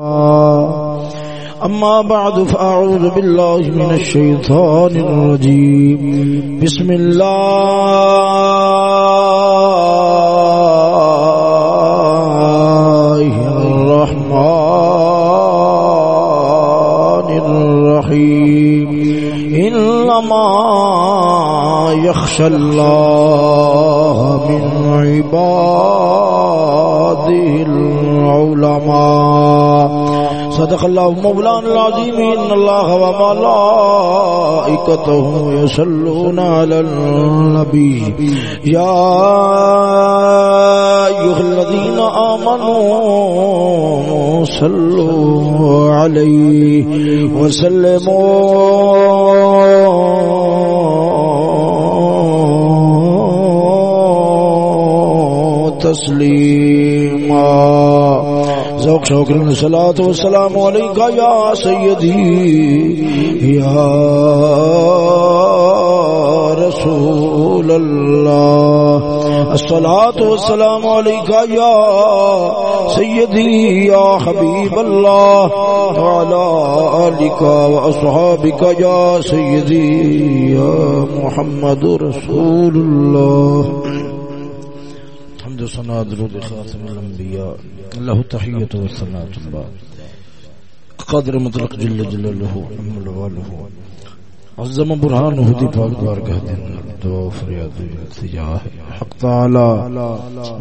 أما بعد، فأعوذ بالله من الشيطان الرجيم. بسم الله الرحمن الرحيم. إنما يخشى الله من عباده العلماء صدق الله مولانا العظيم إن الله وملائكته يصلون على النبي يا أيها الذين آمنوا صلوا عليه وسلموا. تسليما ذوق شوق الصلاة والسلام عليك يا سيدي يا رسول الله الصلاة والسلام عليك يا سيدي يا حبيب الله وعلى آلك وأصحابك يا سيدي يا محمد رسول الله الحمد صنع درود خاتم الأنبياء له تحية والصلاة الله قدر مطلق جل جلاله أمل واله عظم برهانه دي پاک بارگاہ دن دعا و فریاد و التجاہ حق تعالی،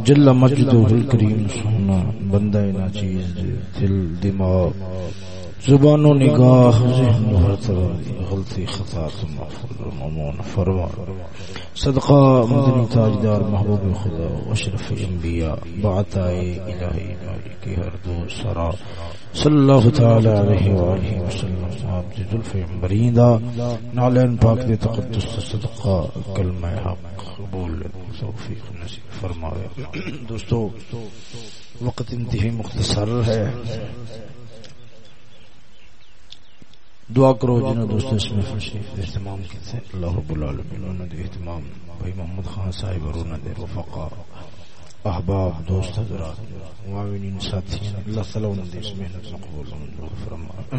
جل مجدہ الکریم سونا بندہ ناچیز دل، دماغ۔ زبان و نگاہ ذہن و ہر طرح غلطی، خطا ممون فرما صدقہ، مدنی تاجدار، محبوب خدا اشرف انبیاء بعتائے الہی، مالک ہر دو سرا. صلی اللہ تعالی علیہ وآلہ وسلم صاحب دی ذلف عمبرین نالین پاک دی تقدس صدقہ، کلمہ حق قبول، توفیق نصیب فرمائے دوستو، وقت انتہی مختصر ہے۔ دعا کرو جنہوں دوست اس میں شریف اہتمام کیتے اللہ رب العالمین انہوں نے اہتمام۔ بھائی محمد خان صاحب اور انہوں نے رفقا۔ احباب دوست حضرات معاونین ساتھیان اللہ تعالی انہوں نے اس محنت مقبول منظور فرما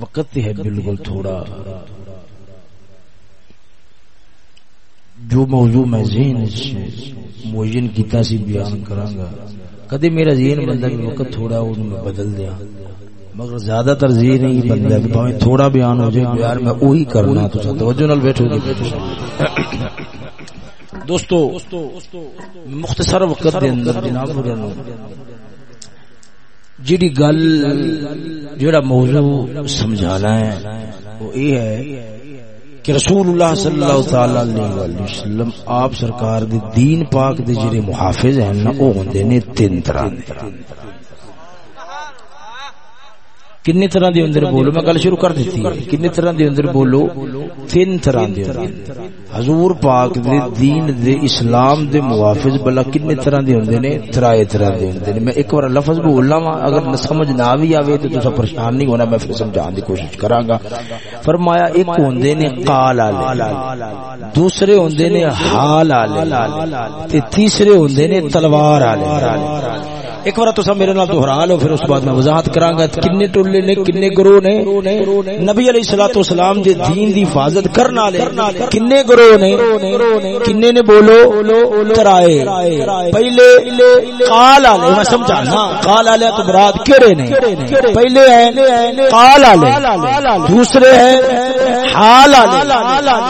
وقت ہے بالکل تھوڑا۔ جو موضوع میں ذہن معین کیتا سی بیان کراں گا کدی میرا ذہن بندہ کہ وقت تھوڑا وہ میں بدل دیا۔ مگر زیادہ تر ذہن ہی بندہ کہ بھاویں تھوڑا بیان ہو جائے بیان میں وہی کرنا تو توجہ نال بیٹھو جی۔ دوستو، مختصر وقت دے اندر جناب نو جڑی گل جڑا موضوع سمجھانا ہے وہ یہ ہے کہ رسول اللہ صلی اللہ تعالی علیہ وسلم آپ سرکار دے دین پاک دے جڑے محافظ ہیں نا او ہوندے نے تین طرح دے۔ کنے طرح دے اندر بولو؟ میں گل شروع کر دیتی ہے۔ کنے طرح دے اندر بولو؟ تین طرح دے اندر۔ حضور پاک دے دین دے اسلام دے موافظ بلا کنے طرح دے ہوندے نے، ترائے طرح دے ہوندے نے۔ میں ایک بار لفظ بولنا وا اگر نہ سمجھ نہ آوی آوے تو تسا پریشان نہیں ہونا، میں پھر سمجھان دی کوشش کراں گا فرمایا، ایک ہوندے نے قال والے دوسرے ہوندے نے حال والے تے تیسرے ہوندے نے تلوار والے ایک بار تو میرے نال دوہرا لو، پھر اس بعد میں وضاحت کراں گا کنے ٹولے نے، کنے گروہ نے۔ نبی علیہ الصلوۃ والسلام دے دین دی حفاظت کرن والے کنے گروہ نے، کنے نے بولو ترائے پہلے قال والے، میں سمجھانا، قال والے تو مراد کیڑے نے؟ پہلے ہیں قال والے، دوسرے ہیں حال والے،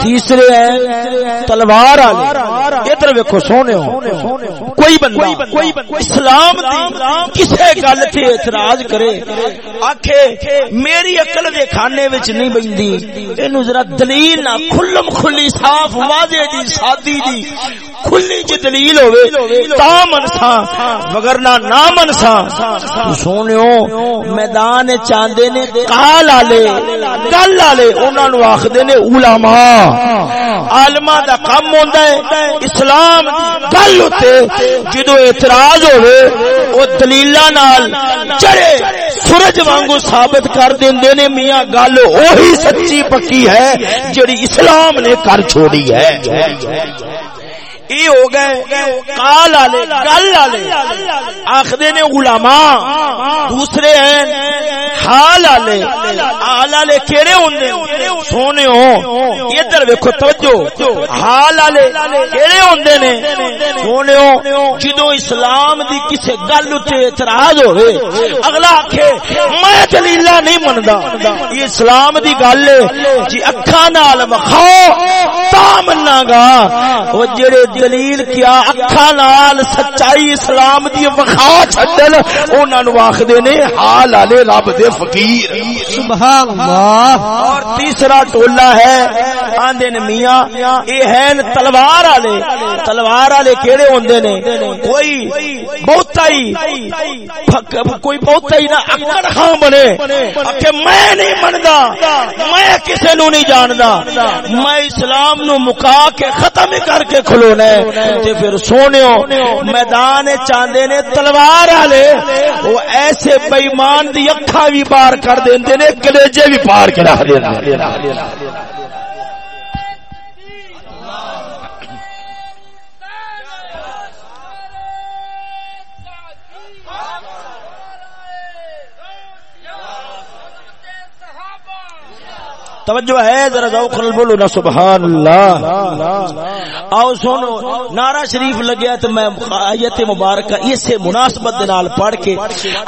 تیسرے ہیں تلوار والے۔ ادھر ویکھو، سونے کوئی بندہ اسلام دی کسے گل تے اعتراض کرے آکھے میری عقل دے کھانے وچ نہیں بندی اینو ذرا دلیل نہ کھلم کھلی صاف واضح دی سادی دی کھلی جی دلیل ہوے تا منسا وگرنہ نہ منسا سونیو میدان چاندے نے قال والے گل والے انہاں نو آکھدے نے علماء عالماں دا کم ہوندا ہے اسلام گل تے جدو اعتراض ہوے او دلیلاں نال چڑے سورج وانگو ثابت کر دیندے نے، میاں گل اہی سچی پکی ہے، جڑی اسلام نے کر چھوڑی ہے۔ یہ ہو گئے کال والے گل والے آخر نے علماء دوسرے ہیں، حال والے حال والے کہڑے ہوں سونے ہو۔ ادھر ویکو توجہ۔ حال والے کہڑے ہوں نے؟ سونے ہو۔ جدو اسلام دی کسی گل اتنے اعتراض ہوئے اگلا آخے میں دلیلا نہیں منتا یہ اسلام دی گل جی اکھا نال مکھاؤ تا منا گا وہ جڑے دلیل کیا؟ اکھا نال سچائی اسلام دی وکھا چھڈن۔ انہاں نو آکھدے نے حال والے رب دے فقیر۔ سبحان اللہ۔ اور تیسرا ٹولا ہے آندے نے میاں اے ہیں تلوار والے تلوار والے کیڑے ہوندے نے؟ کوئی بہتا ہی کوئی بہتا ہی نہ اکڑ خان بنے۔ کہ میں نہیں مندا میں کسے نو نہیں جاندا۔ میں اسلام نو مکا کے ختم کر کے کھلونا ہے تے پھر سونےو میدان چاندے نے تلوار والے وہ ایسے بے ایمان دی اکھا بھی پار کر دیندے نے، کلیجے بھی پار کے دیندے توجہ ہے، ذرا ذوق بولو نا سبحان اللہ آؤ سنو، نعرہ شریف لگیا تو میں آیت مبارکہ اسے مناسبت دے نال پڑھ کے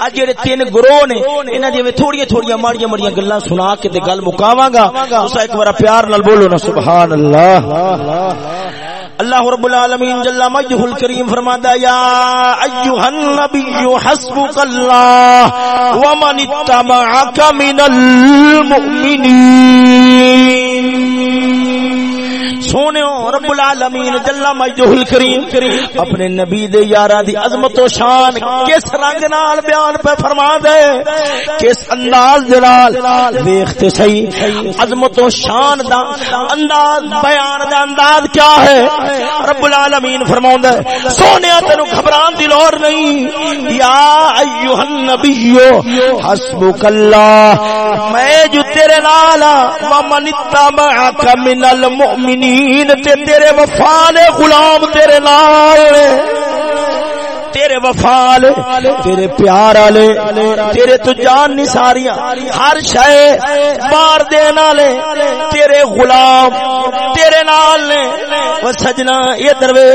اج جڑے تین گروہ نے، انہاں دی میں تھوڑی تھوڑی ماڑیاں ماڑیاں گلاں سنا کے تے گل مکاواں گا۔ تسا ایک بار پیار نال بولو نا سبحان اللہ اللہ رب العالمین جل مجہ الکریم فرماتا یا ایھا النبی حسبک اللہ ومن اتبعک من المؤمنین۔ سونے رب العالمین، جل مجدہ الکریم، اپنے نبی دے یارا دی عظمت و شان کس رنگ نال بیان پہ فرما دے؟ کس انداز دلال دیکھتے صحیح، عظمت و شان دا انداز، بیان دا انداز کیا ہے؟ رب العالمین فرما دے، سونے تینو گھبران دی لور نہیں۔ یا ایوہ النبی حسبک اللہ، میں جو تیرے نالا ومن اتبعک من المؤمنین۔ دین تے تیرے وفال غلام تیرے نال تیرے وفال تیرے پیار والے تیرے تو جان نہیں نساریاں ہر شے مار دین والے تیرے غلام تیرے نال نے۔ و سجنا، یہ دروے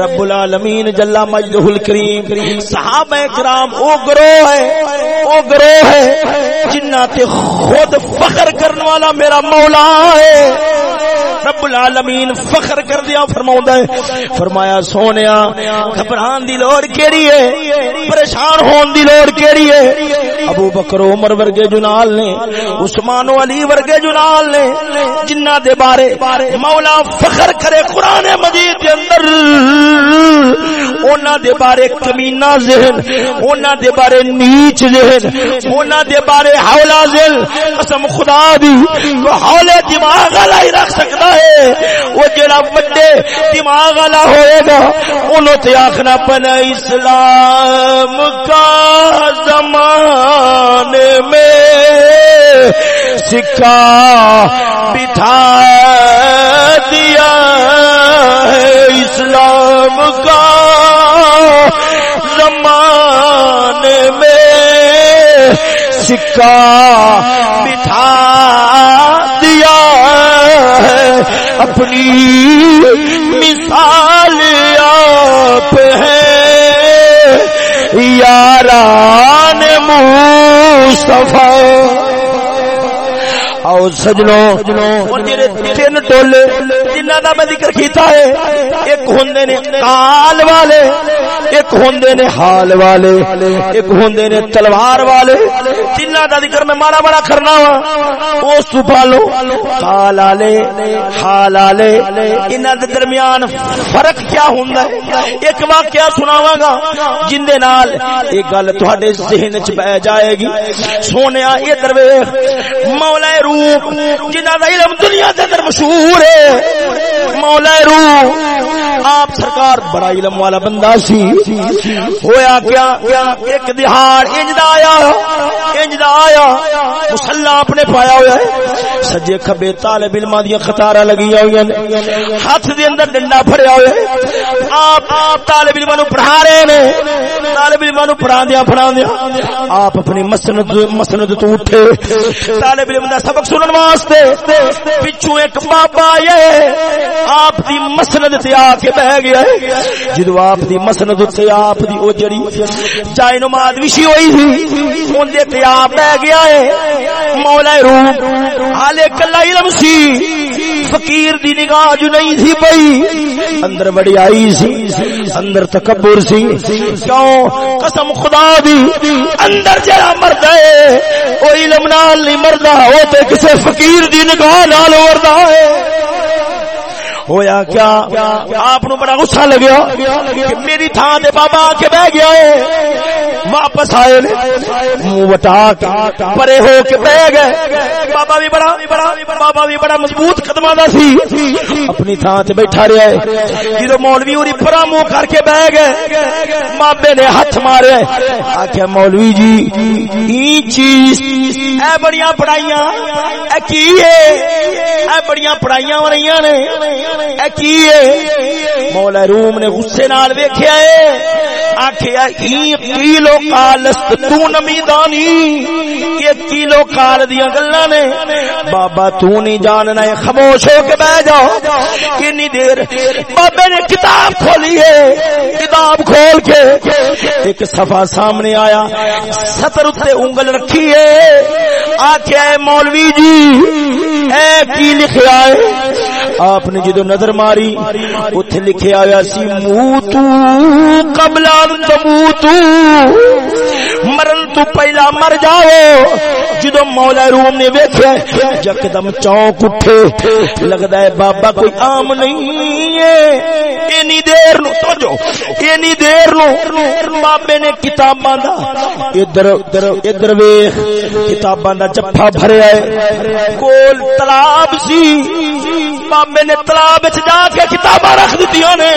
رب العالمین جل مجدہ الکریم۔ صحابہ کرام او گروہ ہے او گروہ ہے، جنہ تے خود فخر کرنے والا میرا مولا ہے۔ رب العالمین فخر کر دیا فرماؤں ہے۔ فرمایا، سونیا، گھبران دی لوڑ کیڑی ہے؟ پریشان ہون دی لوڑ کیڑی ہے؟ ابو بکر، عمر ورگے جنال نے، عثمان و علی ورگے جنال نے، جنہ دے بارے مولا فخر کرے قرآن مجید دے اندر۔ اونا دے بارے کمینہ ذہن، اونا دے بارے نیچ ذہن، اونا دے بارے حولا ذہن۔ قسم خدا دی وہ حولے دماغ ہی رکھ سکتا ہے۔ وہ جڑا بڑے دماغ والا ہوئے گا، انہوں تے آخنا پنا اسلام کا زمانے میں سکا بٹھا دیا ہے۔ اسلام کا زمانے میں سکا بٹھا اپنی مثال آپ ہے یاران مصطفیٰ۔ آؤ سجنو تین ٹولے جنہ کا میں ذکر کیتا ہے، ایک ہوندے نے کال والے، ایک ہوندے نے حال والے، ایک ہوندے نے تلوار والے جنہ کا ذکر میں مارا بڑا کرنا وا اس پالو، کال والے حال والے انہاں دے درمیان فرق کیا ہوندا ہے؟ ایک واقعہ سناواں گا، جن دے نال یہ گل تہاڈے ذہن وچ بہ جائے گی۔ سونیا یہ درویش مولا روح روح جنہ دا علم دنیا دے اندر مشہور ہے۔ مولا روح، آپ سرکار بڑا علم والا بندہ سی۔ ہویا کیا؟ ایک دہاڑ انج آیا انج آیا۔ مسلح اپنے پایا ہوا ہے۔ سجے کھبے طالب علم دیا قطارا لگی ہوئی ہیں ہاتھ دے اندر ڈنڈا پھڑیا ہوا ہے۔ آپ آپ طالب علم پڑھا رہے ہیں طالب علم پڑھا دیا پڑھا دیا آپ اپنی مسند مسند تو اٹھے۔ طالب علم دا سبق سنن واسطے پچھو ایک بابا آئے آپ دی مسند تے آ کے بہ گیا ہے۔ جدو آپ دی مسند تے آپ دی او جڑی چائے نماز وشی ہوئی تھی، اون دے تے آپ بہ گیا ہے۔ مولا روح حالے کلا علم سی۔ فقیر دی نگاہ جو نہیں تھی پئی، اندر بڑی آئی سی، اندر تکبر سی۔ کیوں؟ قسم خدا دی، اندر جڑا مرد ہے، او علم نال نہیں مردا، او تے کسے فقیر دی نگاہ نال اوردا ہے۔ ہویا کیا؟ آپ نو بڑا غصہ لگیا کہ میری تھان دے بابا آ کے بہ گیا ہے واپس آئے منہ وٹا کے پرے ہو کے بہ گئے۔ بابا بھی بڑا بابا بھی بڑا مضبوط قدمہ دا سی۔ اپنی تھان تے بیٹھا رہا ہے جدو مولوی اوری پرا منہ کر کے بہ گئے، مابے نے ہاتھ مارے۔ آخیا مولوی جی ای چیز، اے بڑیاں پڑھائیاں، اے کی ہے؟ اے بڑیاں پڑھائیاں ہو رہی نے۔ مولا روم نے غصے نال ویکھیا ہے، آکھیا کیلو کالست تو نمی دانی یہ کیلو کال دیاں گلاں نے؟ بابا تو نہیں جاننا ہے، خاموش ہو کے بیٹھ جاؤ۔ کتنی دیر بابے نے کتاب کھولی ہے، کتاب کھول کے ایک صفحہ سامنے آیا، سطر تے انگل رکھی ہے۔ آکھیا ہے مولوی جی اے کی لکھیا ہے؟ آپ نے جدو نظر ماری اتنے لکھے آیا سی منہ تو قبل تو مرن تو پہلا مر جاؤ۔ جدو مولا روم نے ویکھیا یکدم چونک اٹھے، لگدا ہے بابا کوئی عام نہیں ہے۔ اینی دیر نو، توجہ، اینی دیر نو، بابے نے کتاباں دا، ادھر ادھر ویکھ، کتاباں دا جفا بھریا ہے۔ کول تلاب سی، بابے نے تلاب کتاب جا کے کتاباں رکھ دیتی نے۔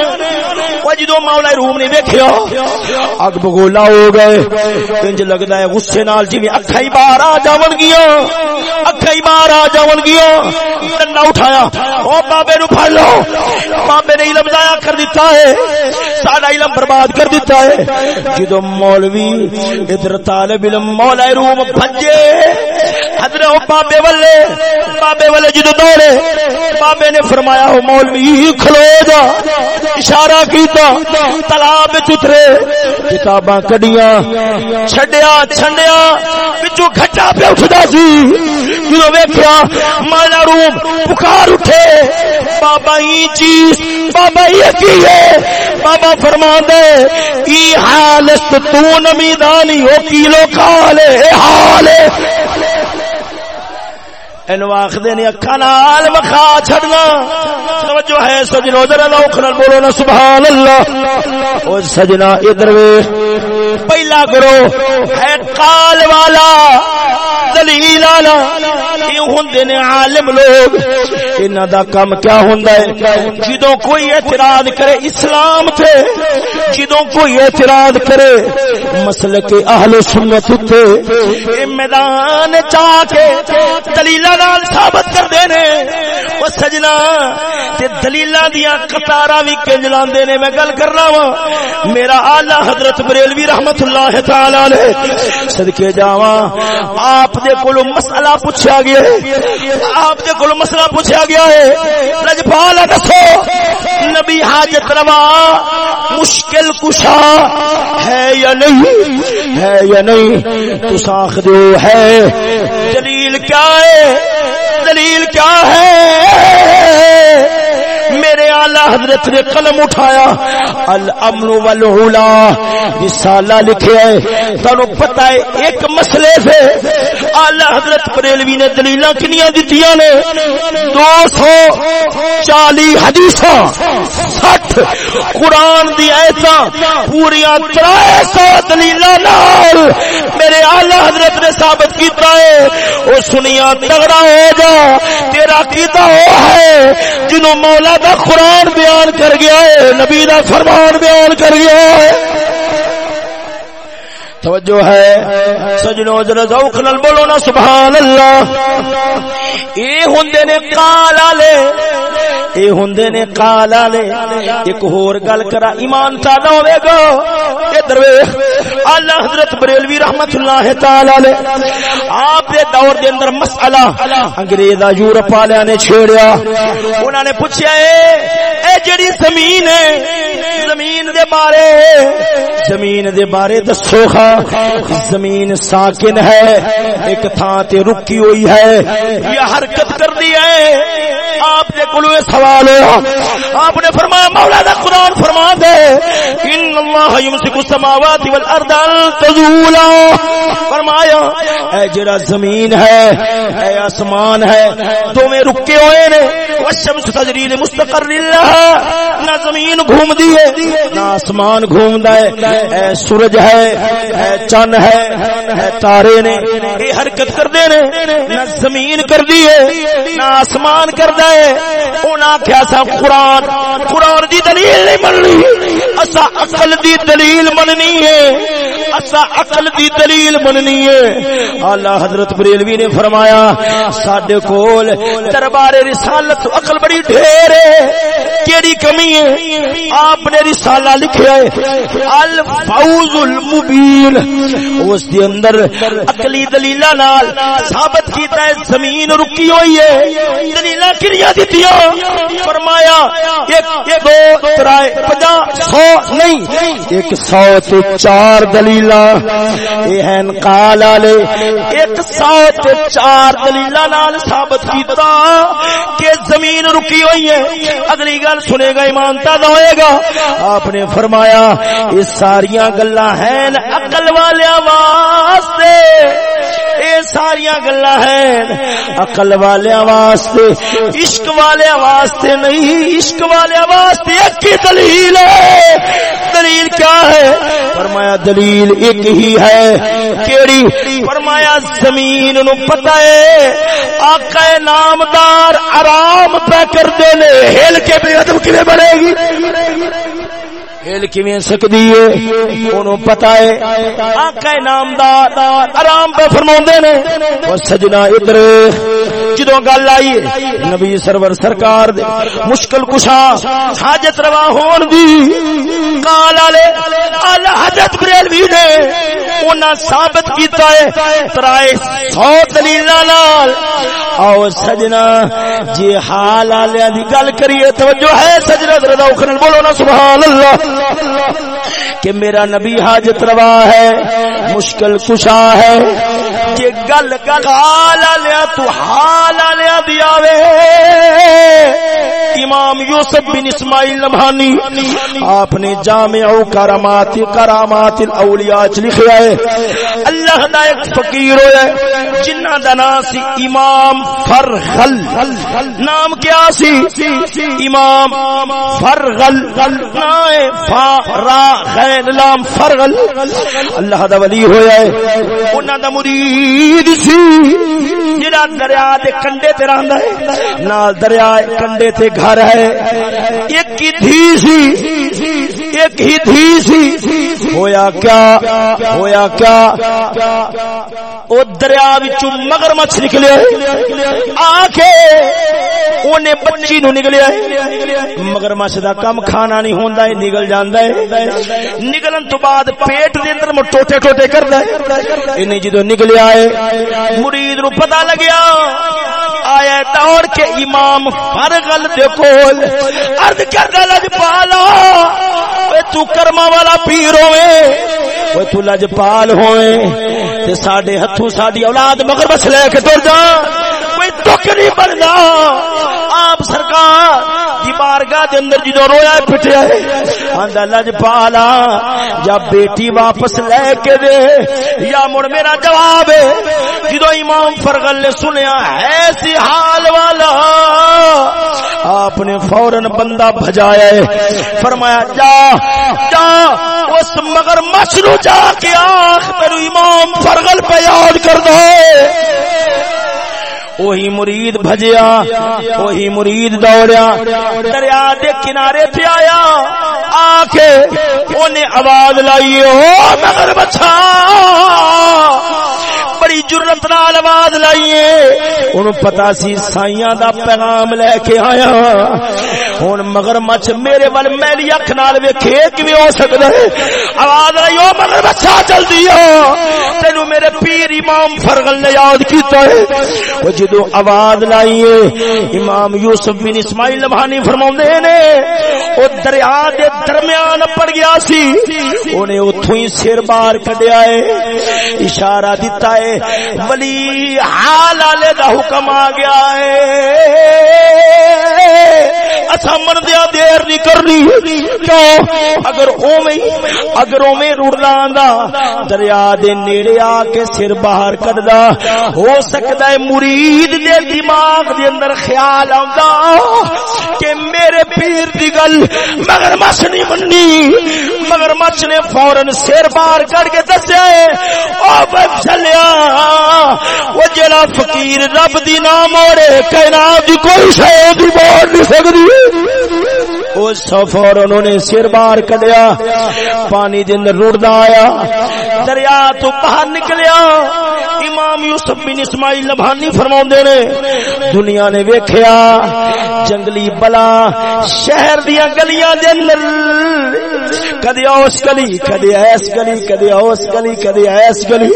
وہ جدو مولا روم نے ویکھیا، اگ بگولا ہو گئے۔ انج لگدا ہے غصے نال جویں اکھاں ہی باہر آ جاون گیا اکھاں ہی باہر آ جاون گیا ڈنڈا اٹھایا، او بابے نو پھڑ لو۔ بابے نے علم ضائع کر دیتا ہے۔ ساڈا علم برباد کر دیتا ہے۔ جدو مولوی ادھر طالب علم مولا روم بھجے، حضرت بابے والے بابے والے جدو دوڑے، بابے نے فرمایا ہو مولوی کھلو جا، اشارہ کیتا، تالاب اترے، کتاباں کڈیاں، چھڈیا، چھنڈیا پچھو گھٹا پہ اٹھدا سی۔ جدو ویکھیا، مالا روم پکار اٹھے۔ بابا ای چیز، بابا یہ کی ہے۔ بابا فرما دے ای حالت تو نمی دانی ہو، کیلو کالے حال اینو آخدے نے اکھا نال چھڑنا توجہ ہے سجنو ذرا نال بولو نا سبحان اللہ او سجنا، ادھر پہلا کرو ہے قال والا دلیل والا یہ ہوندے نے عالم لوگ؟ انہاں دا کم کیا ہوندا ہے؟ جدوں کوئی اعتراض کرے اسلام تے، جدوں کوئی اعتراض کرے مسلک اہل سنت تے میدان چا کے دلیل نال ثابت کر دے نے۔ او سجنا، تے دلیلاں دیاں قطاراں وی کنج لاندے نے۔ میں گل کرنا وا، میرا اعلی حضرت بریلوی رحمت اللہ تعالی علیہ صدکے جاواں، آپ دے کولوں مسئلہ پوچھا گیا۔ ہے آپ دے کولوں مسئلہ پوچھا گیا ہے رجپال دسو نبی حاجت روا مشکل کشا ہے یا نہیں ہے یا نہیں تو ساخ دو ہے دلیل کیا ہے دلیل کیا ہے میرے آلہ حضرت نے قلم اٹھایا الامن والعلا۔ رسالہ لکھے ہے، تانوں پتہ ہے ایک مسئلے سے آلہ حضرت بریلوی نے دلیلاں کنیاں دتیاں نے؟ دو سو چالی حدیثاں، سٹھ قرآن دی ایسا پوریا ترائے سو دلیلاں نال میرے آلہ حضرت نے ثابت کیتا ہے۔ او سنیا تگڑا ہو جا، تیرا کیتا ہو ہے جنوں مولا دا قرآن بیان کر گیا ہے، نبی دا فرمان بیان کر گیا ہے۔ توجہ ہے۔ سجنو ذرا ذوق نال بولو نا، سبحان اللہ۔ اے ہوندے نے قال والے اے ہوندے نے قال والے، ایک ہور گل کرا، ایمان تازہ ہوے گا۔ ادھر ویکھ اللہ حضرت بریلوی رحمت اللہ تعالی علیہ، آپ دے دور دے اندر مسئلہ انگریزا یورپ والے نے چھیڑیا۔ انہاں نے پوچھیا، اے اے جڑی زمین ہے، زمین دے بارے، زمین دے بارے دسو خا زمین ساکن ہے، ایک تھان تے رکی ہوئی ہے یا حرکت کر دی ہے۔ آپ دے نے کلو سوال ہوا آپ نے فرمایا، مولا دا قرآن فرما دے۔ ان اللہ یمسک السماوات والارض ان تزولا۔ فرمایا، اے جڑا زمین ہے، اے آسمان ہے دو میں رکے ہوئے نے۔ والشمس تجری لمستقر للہ نہ زمین گھوم دی ہے، نہ آسمان گھومدا ہے۔ اے سورج ہے، اے چن ہے، اے تارے نے۔ اے حرکت کردے نے۔ نہ زمین کردی ہے، نہ آسمان کردا ہے۔ سونا کیا سا قرآن قرآن دی دلیل نہیں مننی۔ اسا عقل دی دلیل مننی ہے۔ اسا عقل دی دلیل مننی ہے۔ اعلی حضرت بریلوی نے فرمایا، ساڈے کول دربار رسالت عقل بڑی ڈھیر ہے۔ کیڑی کمی ہے؟ آپ نے رسالہ لکھیا ہے۔ الفوز المبین اس دے اندر عقلی دلیلاں نال ثابت کیتا ہے، زمین رکی ہوئی ہے۔ دلیلاں کریاں دتیاں؟ فرمایا ایک دو ترائے پجا سو نہیں، ایک سو تے چار دلیلاں، اے ہیں قال والے ایک سو تے چار دلیلاں نال ثابت کیتا کہ زمین رکی ہوئی ہے۔ اگلی گل سنے گا، ایمان تازہ ہوئے گا۔ آپ نے فرمایا، یہ ساریاں گلا ہیں عقل والے واسطے۔ یہ ساریاں گلا ہیں عقل والے واسطے، عشق والے واسطے نہیں۔ عشق والے واسطے ایک ہی دلیل ہے۔ دلیل کیا ہے؟ فرمایا دلیل ایک ہی ہے۔ کیڑی؟ فرمایا زمین نو پتہ ہے۔ آقا نامدار آرام پہ کر دے لے ہل کے بے ادب کیویں بنے گی؟ ہل کیویں سکدی ہے؟ اونوں پتہ ہے۔ آقا نامدار آرام پہ فرماوندے نے۔ او سجنا ادھر۔ جدوں گل آئی نبی سرور سرکار دے مشکل کشا حاجت روا ہون دی۔ قال والے اعلی حضرت بریلوی نے انہاں ثابت کیتا ہے، ترائے سو دلیلاں نال۔ او سجنا جی حال والے دی گل کریے، توجہ ہے سجنا، ذرا اوکھن بولو نا، سبحان اللہ۔ کہ میرا نبی حاجت روا ہے، مشکل کشا ہے۔ کہ گل گل حال والے تو حال والے دی آوے۔ امام یوسف بن اسماعیل نبھانی آپ نے جامع کرامات کرامات الاولیاء چ لکھیا ہے اللہ دا ایک فقیر ہویا ہے، جنہ دا نام سی امام فرغل۔ نام کیا سی؟ امام فرغل۔ نام فا را غین لام فرغل۔ اللہ دا ولی ہویا ہے۔ انہاں دا مرید سی، جڑا دریا دے تے کنڈے تے رہندا ہے۔ نال دریا کنڈے تے گھر ہے۔ ایک ہی دھی سی۔ ایک ہی دھی سی۔ ہویا کیا؟ ہویا کیا؟ او دریا وچوں مگرمچھ نکلیا آ کے اونے بچی نو نکلیا مگر مگرمچھ دا کم کھانا نہیں ہوندا ہے، نگل جاندا ہے۔ نگلن تو بعد پیٹ دے اندر مو ٹوٹے ٹوٹے کردا ہے۔ اینے جدوں نکلیا ہے، مرید نو پتہ لگیا۔ آیا دوڑ کے امام فرغل دے کول عرض کردا لج پالا۔ اے تو کرما والا پیر ہوئے اوے تو لجپال ہوئے تے ساڈے ہتھوں ساڈی اولاد مگر بس لے کے تر جا کوئی دکھ نہیں بندا۔ آپ سرکار دی بارگاہ دے اندر جدو رویا پٹیا ہے۔ آندا، لج پالا، یا بیٹی واپس لے کے دے، یا مڑ میرا جواب ہے۔ جدو امام فرغل نے سنیا ہے سی حال والا۔ آپ نے فورن بندہ بھجایا ہے۔ فرمایا، جا جا، اس مگر مچھ نو جا کے آخ میرے امام فرغل پہ یاد کر دے۔ وہی مرید بھجیا، وہی مرید دوڑیا۔ دریا دے کنارے پہ آیا آ کے انہیں آواز لائی ہو مگر بچا بڑی جرت نال آواز لائیے انہوں پتا سی سائیاں دا پیغام لے کے آیا۔ ہوں مگر مچھ میرے ول میری اکھ نال ویکھے کیویں ہو سکدا ہے۔ آواز آئی او مگر بچہ چل دیا تینو میرے امام فرغل نے یاد کیتا ہے۔ وہ جدو آواز لائیے امام یوسف بن اسماعیل لبھانی فرماوندے نے او دریا دے درمیان پڑ گیا سی۔ اونے اوتھوں ہی سر باہر کڈیا ہے، اشارہ دیتا ہے، ولی حال والے دا حکم آ گیا ہے۔ اچھا من دیا دیر نہیں کرنی۔ کیوں؟ اگر اوویں اگر اوویں رڑنا آندا، دریا دے نیڑے آ کے سر باہر کڈدا، ہو سکدا ہے مرید دے دماغ دے اندر خیال آندا کہ میرے پیر دی گل مگر مچھ نہیں مننی۔ مگر مچھ نے فورن سر باہر کر کے دسیا ہے، او بس چلیا وہ جڑا فقیر رب دی نام اوڑے، کائنات دی کوئی شے دی موڑ نہیں سکدی۔ او سفر انہوں نے سر باہر کڈیا، پانی دے اندر رڑدا آیا، دریا تو باہر نکلیا۔ امام یوسف بن اسماعیل لبھانی فرماوندے نے، دنیا نے ویکھیا، جنگلی بلا، شہر دیا گلیاں دے اندر۔ کدی اس گلی، کدی ایس گلی، کدی اس گلی، کدی ایس گلی۔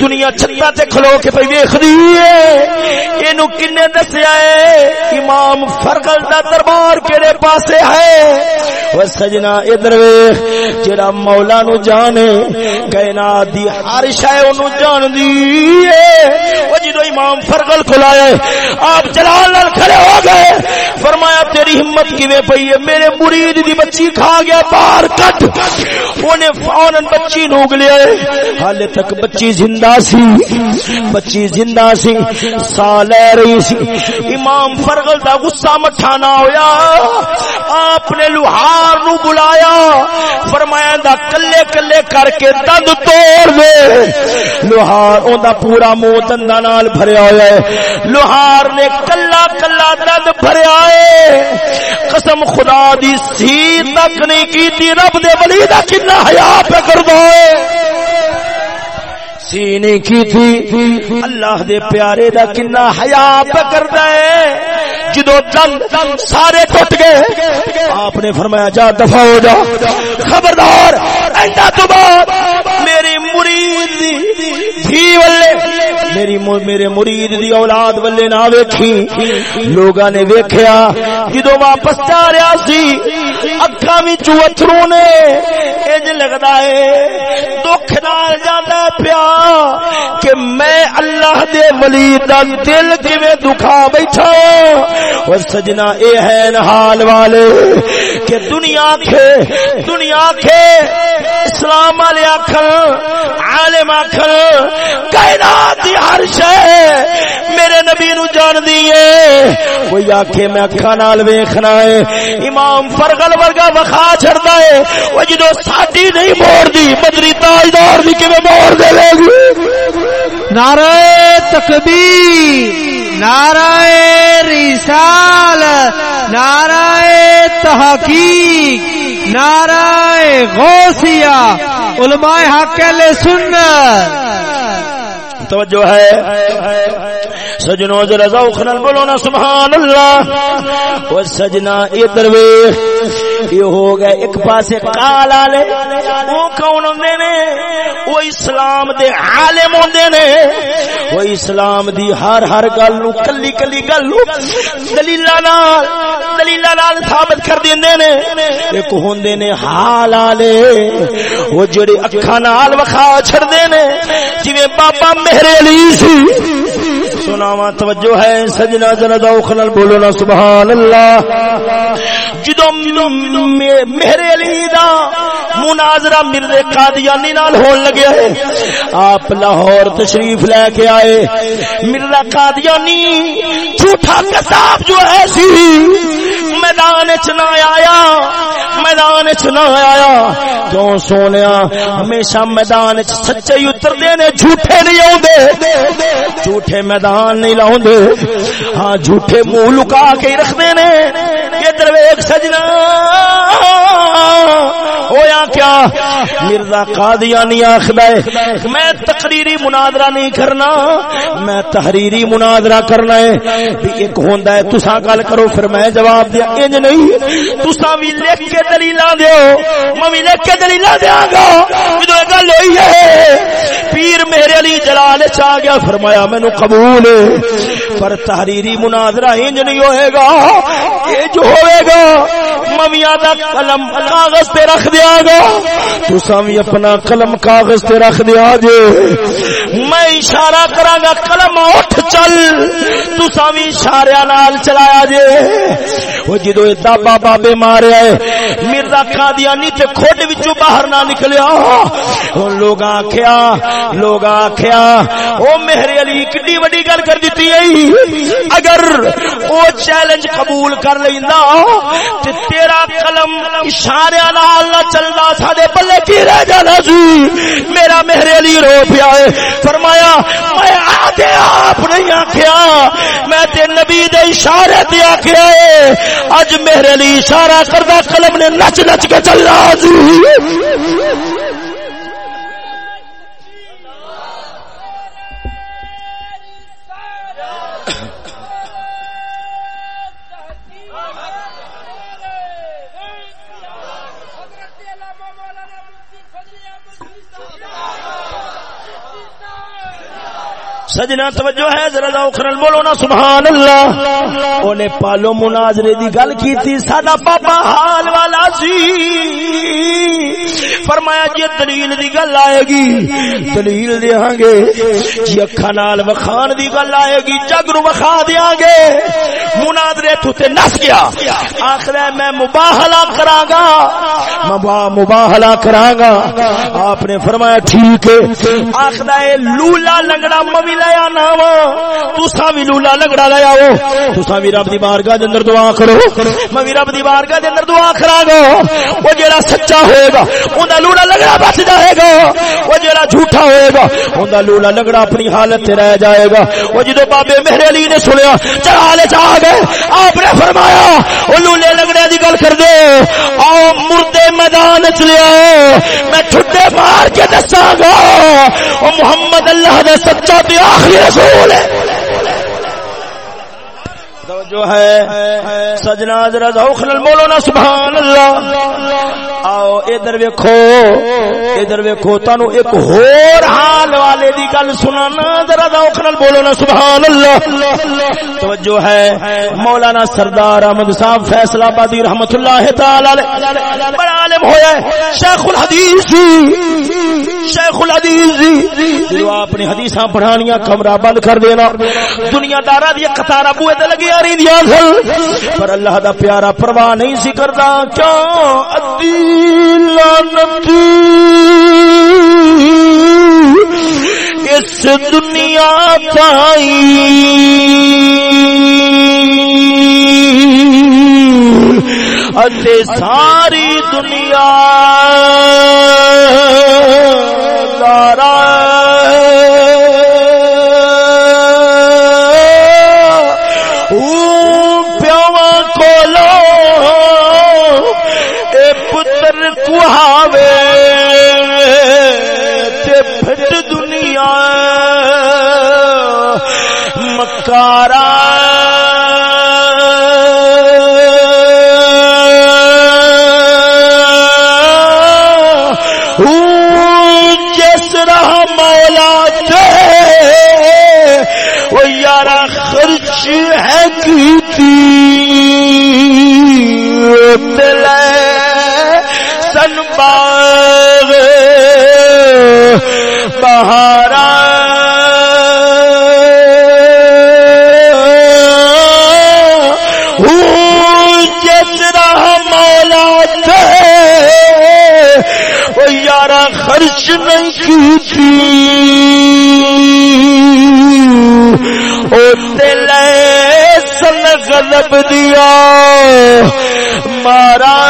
دنیا چھتا تے کھلو کے پئی ویکھدی اے اینو کنے دسیا اے امام فرغل دا دربار کیڑے پاسے ہے؟ او سجنا ادھر ویکھ جڑا مولا نو جانے، کائنات دی ہر شے اونوں جان دی او جدو امام فرغل کھلایا آپ جلال نال کھڑے ہو گئے۔ فرمایا، تیری ہمت کیویں پئی ہے؟ میرے مرید دی بچی کھا گیا، باہر کٹ۔ اونے فورن بچی نوگ لیا۔ حال تک بچی زندہ سی۔ بچی زندہ سی سا لے رہی سی۔ امام فرغل دا غصہ مٹھا نہ ہویا۔ آپ نے لوہار نو بلایا۔ فرمایا دا کلے کلے کر کے دند توڑ دے۔ لوہار اون دا پورا منہ دندا نال بھریا ہویا ہے۔ لوہار نے کلا کلا دند بھریا ہے۔ قسم خدا دی سی تک نہیں کی تھی رب دے ولی دا کنا حیا پہ کردا ہے سینے کی تھی اللہ دے پیارے دا کنا حیا پہ ہے جدو دم سارے ٹوٹ گئے، آپ نے فرمایا، جا دفع ہو جا۔ خبردار ایندا تو بعد میری مرید تھی ولے میری میرے مرید دی اولاد ولے نہ ویکھی۔ لوگاں نے ویکھیا جدو واپس جا رہا سی، اکھاں وچ اتھرو نے انج لگدا ہے، دکھ نال جاندا پیا کہ میں اللہ دے ولی دا دل کیویں دکھا بیٹھا ہاں۔ اور سجنا اے ہے حال والے کہ دنیا کے دنیا کے اسلام والے آخر عالم آخر، کائنات دی ہر شے میرے نبی نو جان دیے کوئی آکھے میں اکھا نال ویکھنا ہے، امام فرغل ورگا وکھا چھڑدا ہے۔ او جدو ساڈی نہیں موڑ دی بدری تاجدار دی کیویں موڑ دے لے گی؟ نعرہ تکبیر، نعرہ رسال نعرہ تحقیق۔ نعرہ غوثیہ، علماء حق لے سنت۔ توجہ ہے۔ سجنوں ذرا ذوق نال بولو نا، سبحان اللہ۔ او سجنا ادھر ویکھ یہ ہو گئے، ایک پاسے قال والے او کون ہوندے نے؟ او اسلام دے عالم ہوندے نے۔ او اسلام دی ہر ہر گل نو، کلی کلی گل نو دلیلاں نال دلیلاں نال ثابت کر دیندے نے۔ ایک ہوندے نے حال والے او جڑے اکھاں نال وکھا چھڑدے نے۔ جویں بابا مہر علی سی سناوا توجہ ہے، سجنا جنا ذوق نال بولو نا سبحان اللہ۔ جدو میرے علی دا مناظرہ مرزے قادیانی نال ہون لگیا ہے، آپ لاہور تشریف لے کے آئے۔ مرزا قادیانی جھوٹا کتاب جو ہے سی میدان چ نہ آیا۔ میدان چ نہ آیا۔ کیوں سونے ہمیشہ میدان چ سچے اترتے نے جھوٹے نہیں آتے جھوٹے میدان نہیں لاؤ ہاں جھوٹے منہ لکا کے رکھتے نے ادھر ویک سجنا۔ ہویا کیا؟ مرزا قادیانی آخر ہے، میں تقریری مناظرہ نہیں کرنا۔ میں تحریری مناظرہ کرنا ہے۔ بھی ایک ہوندا ہے، تساں گل کرو، پھر میں جواب دیا۔ انج نہیں، تساں بھی لکھ کے دلیلاں دیو میں بھی لکھ کے دلیلاں دیاں گا۔ جدوں گل ہوئی ہے، پیر میرے علی جلال چا گیا، فرمایا مینوں قبول ہے، پر تحریری مناظرہ انج نہیں ہوئے گا یہ جو ہوئے گا۔ ممیاں دا قلم کاغذ تے رکھ دیا گا۔ تساں بھی اپنا قلم کاغذ تے رکھ دیا جے۔ میں اشارہ کراں گا قلم اٹھ چل۔ تساں بھی اشارے نال چلایا جے۔ وہ جدو دابا بابے ماریا ہے مرزا قادیانی تے کھوڈ وچوں باہر نہ نکلیا۔ ہن لوگ آکھیا لوگ آکھیا، او مہر علی کڈی وڈی گل کر دتی ہے اگر او چیلنج قبول کر لیندا، تے تیرا قلم اشارے نال نہ چلدا، ساڈے بلے کی رہ جانا سی؟ میرا مہر علی رو پیا ہے فرمایا، میں آدھے آپ نہیں آکھیا میں تے نبی دے اشارے تے آکھیا ہے اج میرے لیے اشارہ کردا، قلم نے نچ نچ کے چل رہا سجنا توجہ ہے، ذرا ذوخرن بولو نا سبحان اللہ اونے پالو مناظرے دی گل کیتی، ساڈا بابا حال والا سی۔ فرمایا جی دلیل دی گل آئے گی۔ دلیل دیاں گے۔ جی اکھاں نال وکھان دی گل آئے گی، جگ نو وکھا دیاں گے۔ مناظرے تو تے نس گیا۔ آخر میں مباہلہ کراں گا مباہلہ کراں گا آپ نے فرمایا، ٹھیک ہے۔ آخر لولا لنگڑا موی لیا ناوا تسا بھی لولا لگڑا لیا ہو۔ تسا بھی رب دی بارگاہ دے اندر دعا کرو۔ میں بھی رب دی بارگاہ دے اندر دعا کراں گا او جیڑا سچا ہوئے گا، اوندا لولا لگڑا بچ جائے گا۔ او جیڑا جھوٹا ہوئے گا، اوندا لولا لگڑا اپنی حالت تے رہ جائے گا۔ او جدو بابے میرے علی نے سنیا چڑھا لے چاہ گئے، آپ نے فرمایا او لولے لگڑے دی گل کر دے۔ آؤ مردے میدان چ لیا میں ٹھڈے مار کے دساں گا۔ او محمد اللہ دے سچا تے آخری رسول ہے۔ جو ہے۔ سجنا ذرا ذوق بولو نا سبحان اللہ۔ آؤ ادھر ویکھو ادھر ویکھو، تانوں ایک ہور حال والے دی گل سنانا، ذرا ذوق نال بولو نا سبحان اللہ توجہ ہے، مولانا سردار احمد صاحب فیصل آبادی رحمتہ اللہ تعالی علیہ۔ بڑا عالم ہویا ہے، شیخ الحدیث۔ شیخ الحدیث۔ جو اپنی حدیثاں پڑھانیاں، کمرہ بند کر دینا۔ دنیا دارا دی قطار ابوے تے لگی آ دیا سن پر اللہ دا پیارا پرواہ نہیں سی کرتا کیوں؟ ادی۔ لانتی اس دنیا پائی اتے ساری دنیا دارا کوشش ہے کی تھی سن باغ بہارا جس رہا مولا تھے، وہ یارہ خرچ نہیں کی تھی۔ غضب دیا۔ مارا۔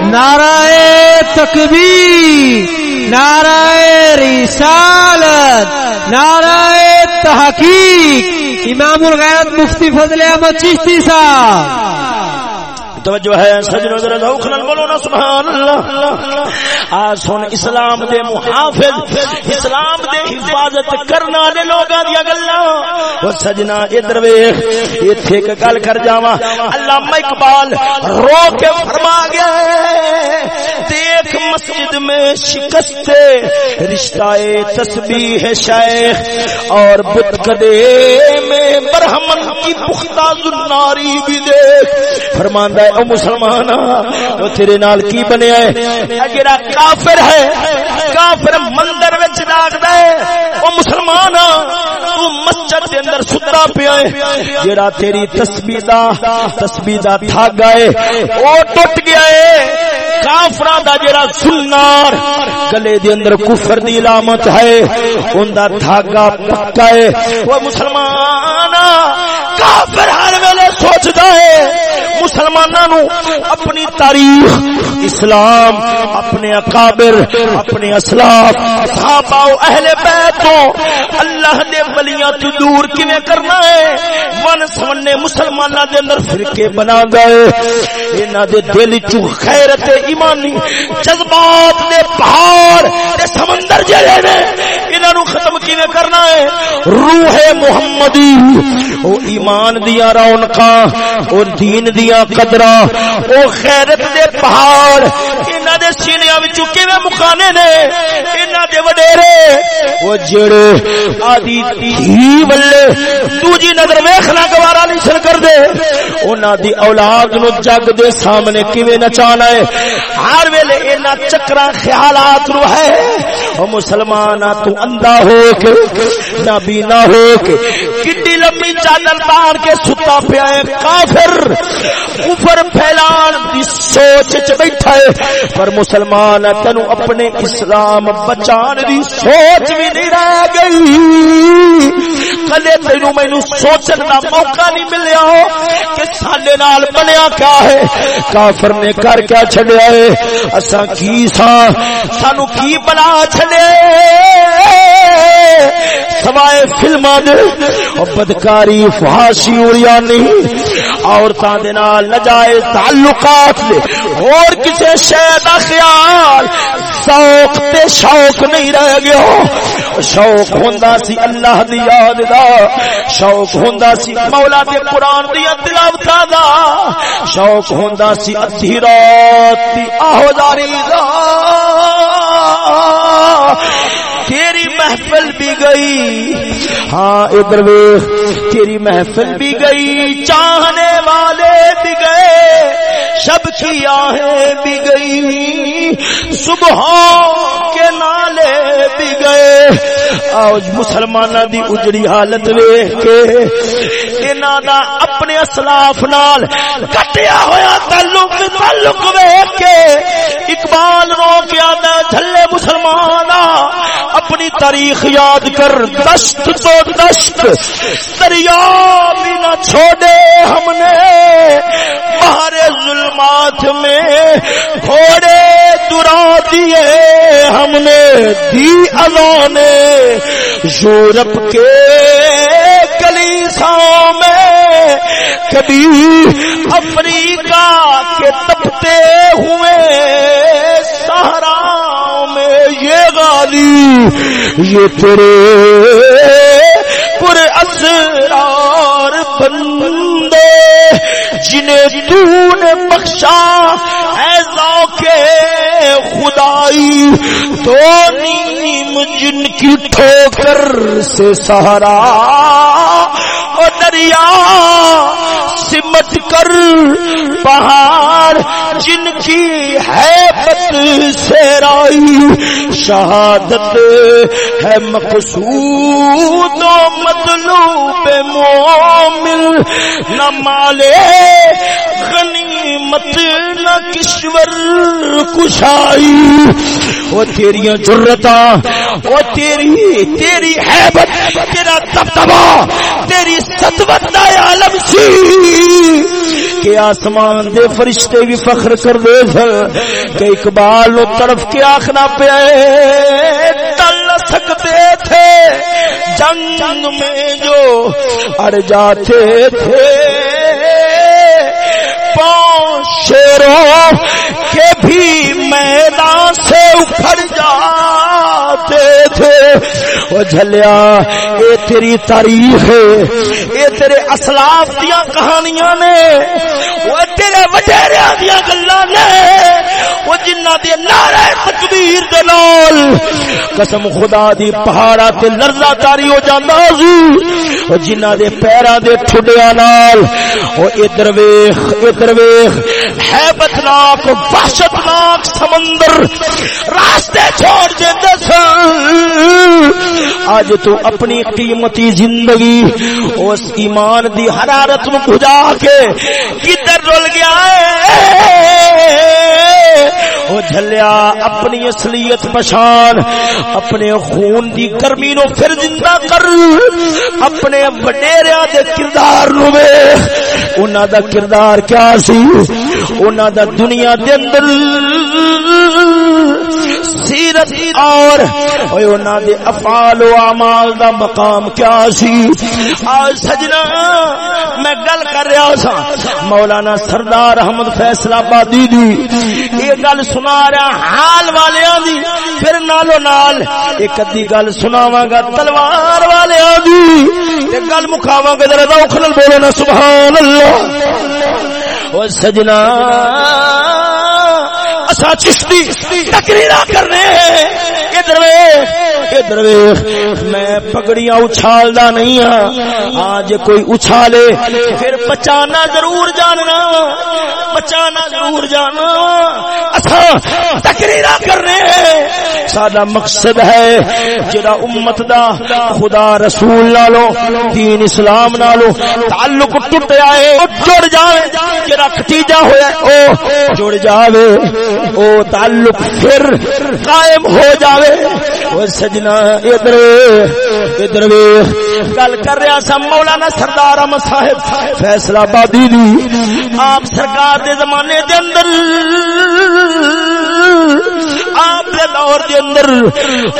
نعرہ تکبیر نارائ رسالت نارائ تحقیق۔ امام الغیرت مفتی فضل احمد چشتی صاحب۔ توجہ ہے، سجنوں ذرا ذوق نال بولو نا سبحان اللہ آ، سن اسلام دے محافظ، اسلام دے حفاظت کرنا دے لوگاں دی گلاں۔ او سجنا، ادھر ویکھ، ایتھے ایک گل کر جاواں۔ علامہ اقبال رو کے فرما گیا دیکھ مسجد میں شکست رشتہ تسبیح شیخ، اور بت کدے میں برہمن کی پختہ زناری بھی دیکھ۔ فرماندا ہے، او مسلمان او تیرے نال کی بنیا ہے؟ جڑا کافر ہے، کافر مندر وچ ڈاکدا ہے، او مسلمان تو مسجد دے اندر ستا پیا ہے۔ جڑا تیری تسبیح دا تسبیح دا دھاگا ہے او ٹوٹ گیا ہے۔ کافراں دا جڑا سنار گلے دے اندر کفر دی علامت ہے، اون دا دھاگا پکا ہے۔ او مسلمان کافر ہر ویلے سوچدا ہے مسلمانوں اپنی تاریخ، اسلام، اپنے اکابر، اپنے اسلاف، صحابہ و اہل بیت تو اللہ دے ولیاں تو دور کیویں کرنا ہے؟ من سمنے مسلماناں دے اندر فرقے بنا گئے۔ انہاں دے دل وچ خیرت ایمانی، جذبات دے پہاڑ دے سمندر جڑے نے، انہاں نو ختم کیویں کرنا ہے؟ روح محمدی، او ایمان دیاں رونقاں، او دین دیاں قدرہ او خیرت دے پہاڑ انہاں دے سینیاں وچ کیویں مکانے نے؟ انہاں دے وڈیرے۔ او جڑے آدی تھی ولے دوجی نظر ویکھنا گوارا نہیں سن کر دے انہاں دی اولاد نو جگ دے سامنے کیویں نچانا ہے؟ ہر ویلے انہاں چکراں خیالات نو ہے۔ او مسلمان تو اندھا ہو کے، نابینا ہو کے، کڈی لمبی چادر تار کے ستا پیا ہے، کافر، کفر پھیلان دی سوچ چ بیٹھا ہے۔ پر مسلمان تینو اپنے اسلام بچان دی سوچ بھی نہیں رہ گئی۔ کلے تینو مینو سوچن دا موقع نہیں ملیا کہ ساڈے نال بنیا کیا ہے۔ کافر نے کر کیا چھڈیا ہے؟ اساں کی سا سانو کی بنا چھڈے سوائے فلماں دے۔ بدکاری، فحاشی اڑیانی عورتاں دے نال نجائز تعلقات دے اور کسے شے دا خیال شوق تے شوق نہیں رہ گیا۔ شوق ہوندا سی اللہ دی یاد دا۔ شوق ہوندا سی مولا دے قران دی تلاوت دا۔ شوق ہوندا سی ادھی رات دی آہوزاری دا۔ تیری محفل بھی گئی۔ ہاں ادھر ویخ تیری محفل بھی گئی۔ چاہنے والے بھی گئے۔ شب کی آہیں بھی گئی صبح کے نالے بھی گئے۔ آج مسلمانہ دی اجڑی حالت ویخ کے انہاں دا اپنے اسلاف نال کٹیا ہویا تعلق تعلق ویخ کے اقبال رو کے آدھا جھلے مسلمانہ اپنی تاریخ یاد کر دشت تو دشت دریا بھی نہ چھوڑے ہم نے۔ باہر ظلمات میں گھوڑے درا دیے، ہم نے دی الانے یورپ کے کلیساؤں میں۔ کبھی افریقہ کے تپتے ہوئے سہارا میں یہ غالی یہ تیرے پر اسرار جنہیں تو نے بخشا ہے ذوق خدائی تو نیم جن کی ٹھوکر سے سہارا اور دریا سمت کر پہاڑ جن کی ہے پت رائی شہادت ہے مقصود و مطلوب مومن، نہ مالے غنی مت نہ کشور کشائی۔ وہ تیری ضرورت وہ تیری تیری حیبت، تیرا دبدبا تیری سطوت دا عالم سی۔ کہ آسمان دے فرشتے بھی فخر کر دے سن کہ اقبال نو طرف کے آخنا پہ ٹل سکتے تھے۔ جنگ میں جو اڑ جاتے تھے۔ شیروں کے بھی میدان سے اکھڑ جاتے تھے۔ وہ جھلیا، اے تیری تاریخ ہے۔ اے تیرے اسلاف دیا کہانیاں نے۔ وہ تیرے وڈیریا دیا گلا نے۔ وہ جنہ دے نعرہ تکبیر دے نال۔ قسم خدا دی پہاڑا تے لرزا تاری ہو جاندا سی وہ جنہ دے پیراں دے ٹھڈیاں نال۔ وہ ادھر ویکھ ادھر ویکھ۔ ہیبت ناک وحشت ناک سمندر راستے چھوڑ دیندے سن۔ اج تو اپنی قیمتی زندگی اس ایمان دی حرارت نو بجا کے کدھر رول گیا ہے؟ وہ جھلیا اپنی اصلیت پچھان اپنے خون دی گرمی نو پھر زندہ کر، اپنے وڈیریا دے کردار نو انہاں دا کردار کیا سی؟ انہاں دا دنیا دے اندر سیرت اور انہاں دے افعال و اعمال دا مقام کیا سی؟ آج سجنا میں گل کر رہا سا، مولانا سردار احمد فیصل آبادی دی۔ یہ گل سنا رہا حال والیاں دی، پھر نالو نال ایک ادی گل سناواں گا تلوار والیاں دی۔ تے گل مکھاواں گا، ذرا ذوق نال بولو نا، سبحان اللہ۔ او سجنا اسا چشتی تقریرا کرنے ادھر ادھر میں پگڑیاں اچھالدا نہیں ہاں۔ آج کوئی اچھالے، پھر بچانا ضرور جاننا۔ بچانا ضرور جاننا۔ اسا تقریرا کرنے سادہ مقصد ہے جڑا امت دا، خدا رسول نالو دین اسلام نالو تعلق ٹوٹ آئے جڑ جاوے، جڑا کٹیجا ہویا او جڑ جاوے۔ او تعلق پھر قائم ہو جاوے۔ او سجنا ادھر ادھر گل کر رہا سا مولانا سردار احمد صاحب، فیصلہ آبادی دی. آپ سرکار دے زمانے دے اندر آپ دے دور دے اندر،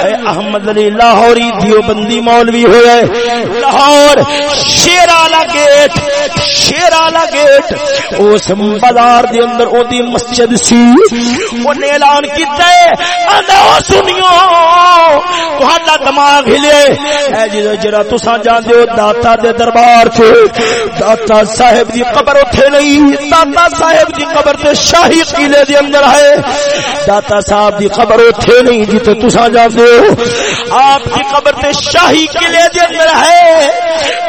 اے احمد علی لاہوری دیو بندی مولوی ہوئے، لاہور شیر آلا گیٹ شیر آلا گیٹ، اس بازار دے اندر او دی مسجد سی انہیں اعلان کیتا ہے انا سنیو، تہاڈا دماغ ہلے۔ اے جڑا جڑا تساں جاندے ہو، داتا دے دربار چ داتا صاحب دی قبر اوتھے نہیں داتا صاحب دی قبر تے شاہی قلعے دے اندر ہے۔ داتا صاحب دی قبر اوتھے نہیں جی جتے تساں جاندے ہو۔ آپ کی قبر تے شاہی قلعے دے اندر ہے۔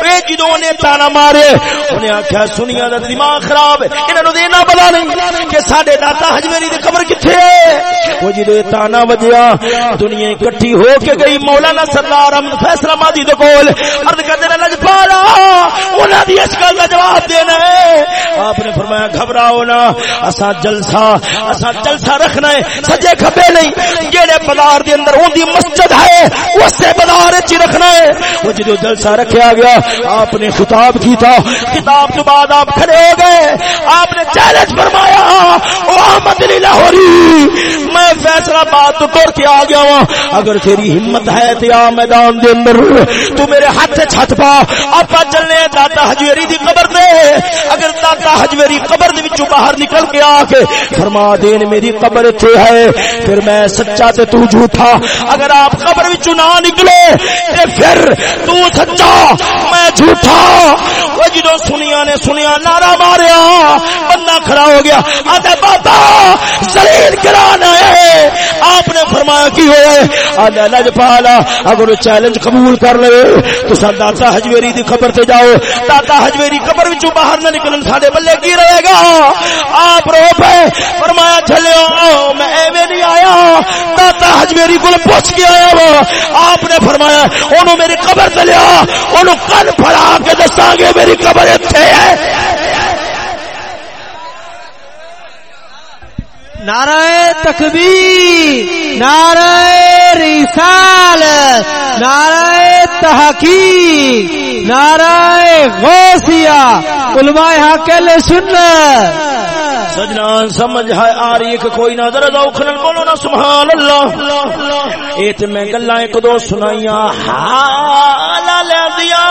اے جدوں نے تانا مارے، انہیں آکھیا سنیا دا دماغ خراب ہے۔ انہاں نو دینا پتہ نہیں کہ ساڈے داتا حجویری دی قبر کتھے ہے۔ وہ جدوں تانا وجیا، دنیا اکٹھی ہو کے گئی مولانا سردار احمد فیصلہ مادی دے کول۔ عرض کردے نے لجپالا، انہاں دی اس گل دا جواب دینا ہے۔ آپ نے فرمایا، گھبراؤ نہ۔ اسا جلسہ اسا جلسہ رکھنا ہے۔ سجے کھبے نہیں جڑے بازار دے اندر، اون دی مسجد ہے اسے بازار وچ رکھنا ہے۔ وہ جدوں جلسہ رکھیا گیا، آپ نے خطاب کیتا کتاب تو بعد آپ کھڑے ہو گئے، آپ نے چیلنج فرمایا، او احمد علی لاہوری، میں فیصلہ بات تو ٹر کے آ گیا ہوں، اگر تیری ہمت ہے تے آ میدان دے اندر، تو میرے ہاتھ چھت پا، آپا چلنے داتا حجویری دی قبر دے۔ اگر داتا حجویری قبر دے وچوں باہر نکل کے آ کے فرما دین میری قبر تے ہے، پھر میں سچا تے تو جھوٹا۔ اگر آپ قبر وچوں نہ نکلے، تے پھر تو سچا، میں جھوٹا۔ وہ جدو سنیا نے سنیا نارا ماریا، بندہ کھڑا ہو گیا آدھا بابا زلیل کرانا ہے آپ نے فرمایا، کی ہوئے آدھا لجپالا، اگر چیلنج قبول کر لے تو سا داتا حجویری دی خبر تے جاؤ۔ داتا حجویری خبر وچوں باہر نہ نکلن، ساڈے بلے کی رہے گا؟ آپ رو پے۔ فرمایا چلو میں ایویں نہیں آیا۔ داتا حجویری کو پوچھ کے آیا وا آپ نے فرمایا، اونوں میری قبر کر دلیا ان کن پڑا کے دساں گے میری قبر اتنے ہے۔ نعرہ تکبیر، نعرہ رسال نعرہ تحقیق، نعرہ غوثیہ، علماء حق سنت۔ سجنا سمجھ ہے آ رہی ہے کہ کوئی نہ ذرا ذوق نال بولو نا سبحان اللہ اے تے میں گلاں ایک دو سنائیاں۔ حال لے دیا۔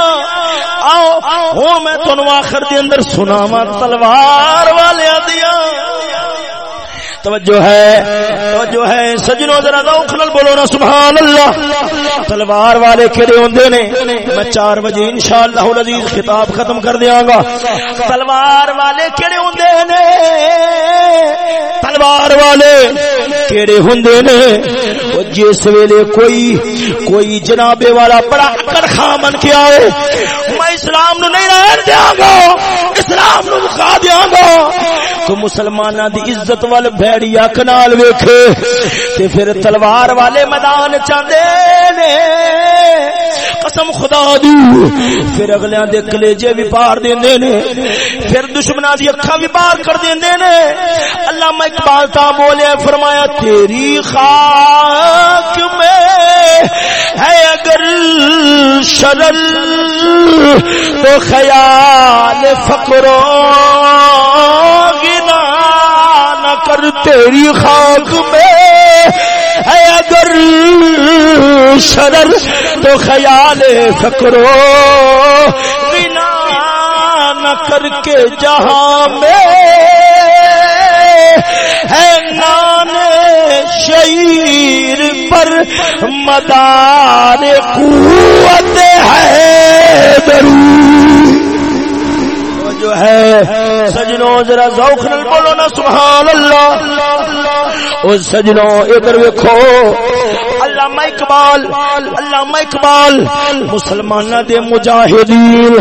آؤ، ہوں میں تانوں آخر دے اندر سناواں تلوار والے دیا۔ توجہ ہے توجہ ہے۔ سجنوں ذرا ذوق نال بولو نا سبحان اللہ تلوار والے کیڑے ہوندے نے، میں 4 بجے انشاءاللہ العزیز خطاب ختم کر دیاں گا۔ تلوار والے کیڑے ہوندے نے، تلوار والے کیڑے ہوندے نے۔ او جس ویلے کوئی کوئی جنابے والا بڑا اکڑ خاں بن کے آئے، میں اسلام نو نہیں رہن دیاں گا، اسلام نو مکا دیاں گا۔ تو مسلمانہ دی عزت وال بھیڑی اک نال ویکھے تے پھر تلوار والے میدان چاندے نے۔ قسم خدا دی۔ پھر اگلیاں دے کلیجے بھی پار دیندے نے۔ پھر دشمناں دی اکھاں بھی پار کر دیندے نے۔ علامہ اقبال تا بولے، فرمایا، تیری خاک میں ہے اگر شرل تو خیال فقروں گنا نہ کر تیری خاک میں۔ ہے اگر شرر تو خیال فکرو بنا نہ کر کے جہاں میں۔ ہے شعیر پر مدار قوت ہے جو ہے۔ سجنوں، ذرا ذوق نال بولو نا، سبحان اللہ۔ او سجنوں، ادھر ویکھو۔ علامہ اقبال علامہ اقبال، مسلماناں دے مجاہدین۔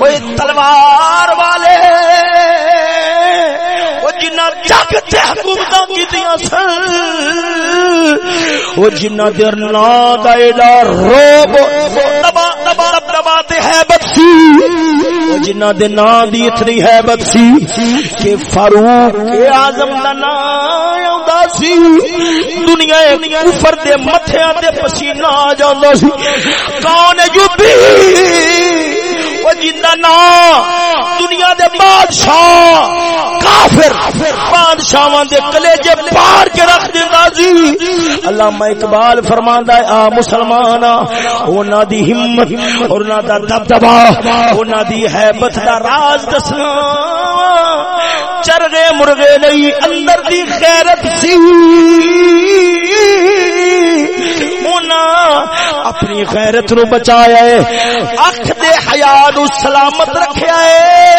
اوے تلوار والے۔ او جنہ جگ تے حکومتاں کیتیاں سن، او جنہ دے نام دا ایڈا روب، دبا دبا دبا تے حیبت سی۔ او جنہ دے نام دی اتنی حیبت سی کہ فاروق اعظم دا نام آوندا سی۔ دنیا کفر دے متھیاں تے پسینہ آ جاندا سی۔ کون یوبی او جنہ نام دنیا دے بادشاہ، کافر۔ بادشاہاں دے کلیجے پار کے رکھ دیندا سی علامہ اقبال فرماندا ہے، آ مسلمان انہاں دی ہمت اور انہاں دا دبدبا انہاں دی ہیبت دا راز دسنا۔ چرغے مرغے نہیں، اندر دی غیرت سی۔ اپنی غیرت نو بچایا ہے۔ اکھ دے حیا نو سلامت رکھیا ہے۔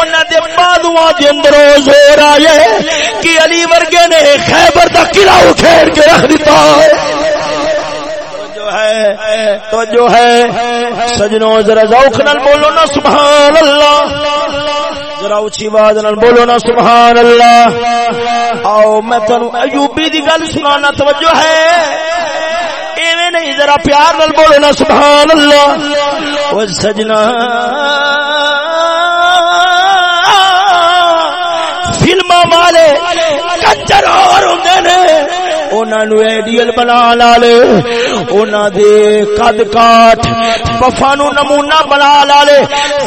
انہاں دے بادواں دے اندر زور آیا کہ علی ورگے نے خیبر دا قلعہ اکھیڑ کے رکھ دیتا ہے۔ تو جو ہے۔ سجنوں ذرا ذوق نال بولو نا، سبحان اللہ۔ ذرا اچھی آواز نال بولو نا سبحان اللہ آؤ، میں تینوں ایوبی دی گل سنانا، توجہ ہے۔ ایویں نہیں، ذرا پیار نال بولو نا سبحان اللہ او سجنا۔ فلما والے کنجر اور ہوندے نے۔ انہاں نو ایڈیل بنا لالے انہاں دے قد کاٹ، وفا نو نمونہ بنا لالے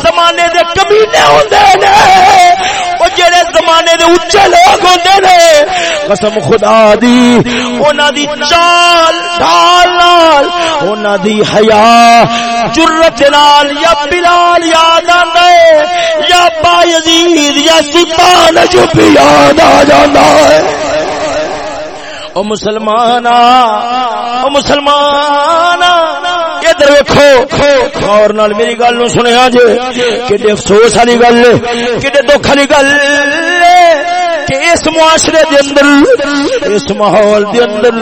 زمانے دے کمینے ہوندے نے، او جڑے زمانے دے اونچے لوگ ہوندے نے، قسم خدا دی انہاں دی چال ڈال نال انہاں دی حیا، جرت نال یا بلال یاد آندا ہے، یا با یزید یا سلطان جو بھی یاد آ جاندا ہے۔ او مسلمان او مسلمان ادھر ویکھو اور نال میری گل نو سنیا جے کڈے افسوس والی گل کڈے دکھ والی گل، کہ اس معاشرے دے اندر، اس ماحول دے اندر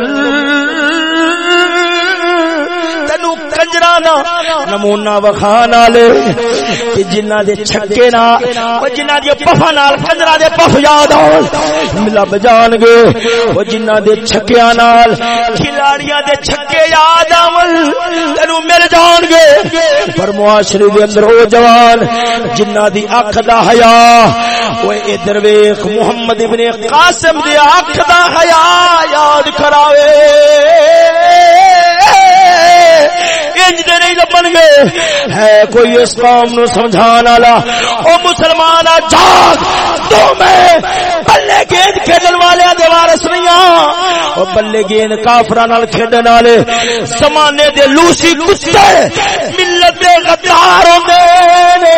کنجرانا نمونہ وخان والے جنہ دے چھکے نا جنہ دی پفا نال کنجرا دے پف یاد آن، لب جان گے، وہ جنہ دے چھکیاں نال کھلاڑیاں دے چھکے یاد آون، تینو تینو مل جان گے۔ پر معاشرے دے اندر او جوان، جنہ دی اکھ دا حیا او ادھر ویکھ محمد ابن قاسم دی اکھ دا حیا یاد کراوے۔ انج دے نہیں لبن گے۔ ہے کوئی اس قوم نو سمجھان والا؟ او مسلمان جاگ۔ تو میں بلے گیند کھیڈن والے دے وارث نہیں ہاں او بلے گیند کافراں نال کھیڈن والے۔ زمانے دے لوسی کتے ملت دے غدار ہوندے نے۔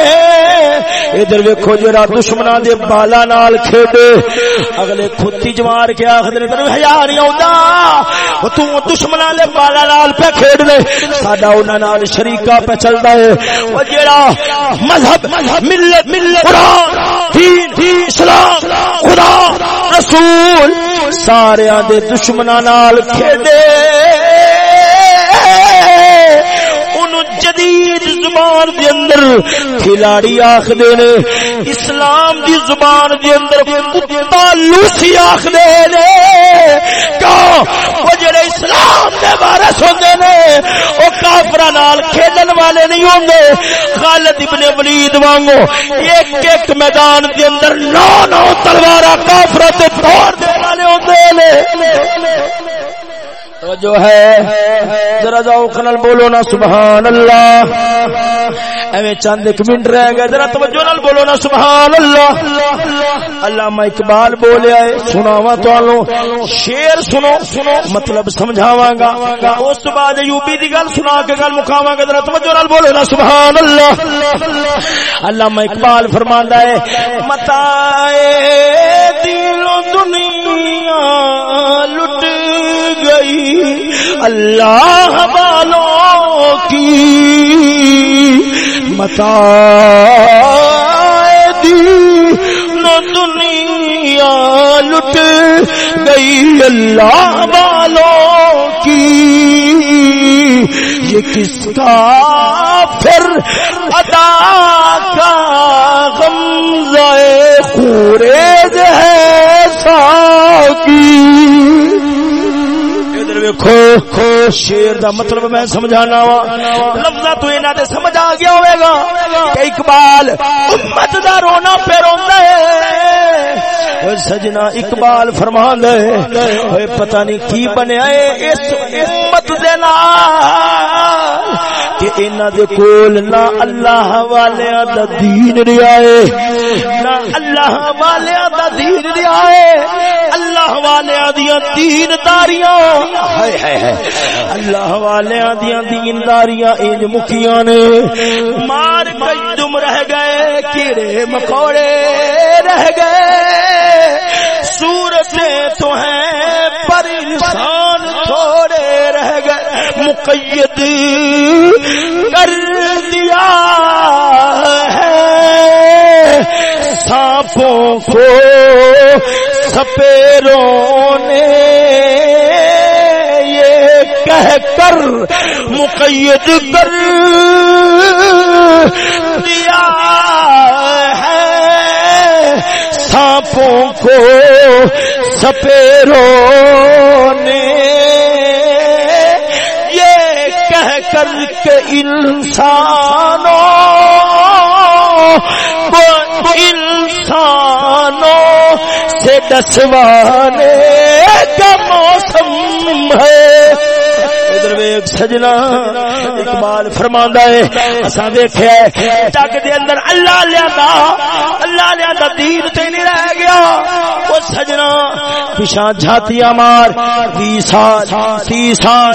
ادھر ویکھو جڑا دشمناں دے بالا نال کھیڈے۔ اگلے کھوتی جوار کے آخر تینوں حیا نہیں آوندا او تو دشمناں دے بالا نال پہ کھیڈ لے ساڈا انہاں نال شریکا پہ چلدا ہے۔ او جڑا مذہب، ملت ملت قرآن دین، اسلام، خدا، رسول سارے دے دشمناں نال کھیڈے جدید زبان دے اندر کھلاڑی آخدے نے، اسلام دی زبان دے اندر کتا لوسی آخدے نے۔ کیوں؟ وہ جڑے اسلام دے وارث ہوندے نے او نال کھیلن والے نہیں ہوندے خالد ابن ولید وانگو ایک ایک میدان دے اندر نو نو تلواراں کافراں تے توڑ دے والے ہوندے نے۔ جو ہے۔ ذرا ذوق نال بولو نا، سبحان اللہ۔ ایویں چند ایک منٹ رہ گئے، ذرا توجہ نال بولو نا سبحان اللہ علامہ اقبال بولیا ہے، سناواں تانوں، شعر سنو سنو مطلب سمجھاواں گا۔ اس تو بعد یوبی دی گل سنا کے گل مکھاواں گا، ذرا توجہ نال بولو نا سبحان اللہ علامہ اقبال فرماندا ہے متاع دل و دنیا لٹ گئی، اللہ والوں کی۔ متا دنیا لٹ گئی اللہ والوں کی۔ یہ کس کا پھر ادا کا غم خوریز ہے ساکی کھو شیر دا مطلب میں سمجھانا وا لفظاں تو انہاں دے سمجھ آ گیا ہوے گا کہ اقبال امت دا رونا پہ روندا ہے سجنا اقبال فرمان ہے پتہ نہیں کی بنیا ہے اس امت دے نال انہاں دے کول نہ اللہ والیاں دا دین رہیا ہے نہ اللہ والیاں دا دین رہیا ہے اللہ والیاں دیاں دین داریاں اللہ والے دیا دینداریاں انج مکیاں نے۔ مار کئی تم رہ گئے، کیڑے مکوڑے رہ گئے۔ مقید کر دیا ہے۔ سانپوں کو سپیروں نے یہ کہہ کر مقید کر دیا ہے۔ سانپوں کو سپیروں نے کر کے انسانوں کو انسانوں سے دسوانے کا موسم ہے۔ سجنا۔ اقبال فرماندا ہے، اساں ویکھیا ہے، جگ دے اندر اللہ لیا اللہ لیا دین تے نہیں رہ گیا۔ او سجنا، پیشاں جھاتیاں مار 20 سال 30 سال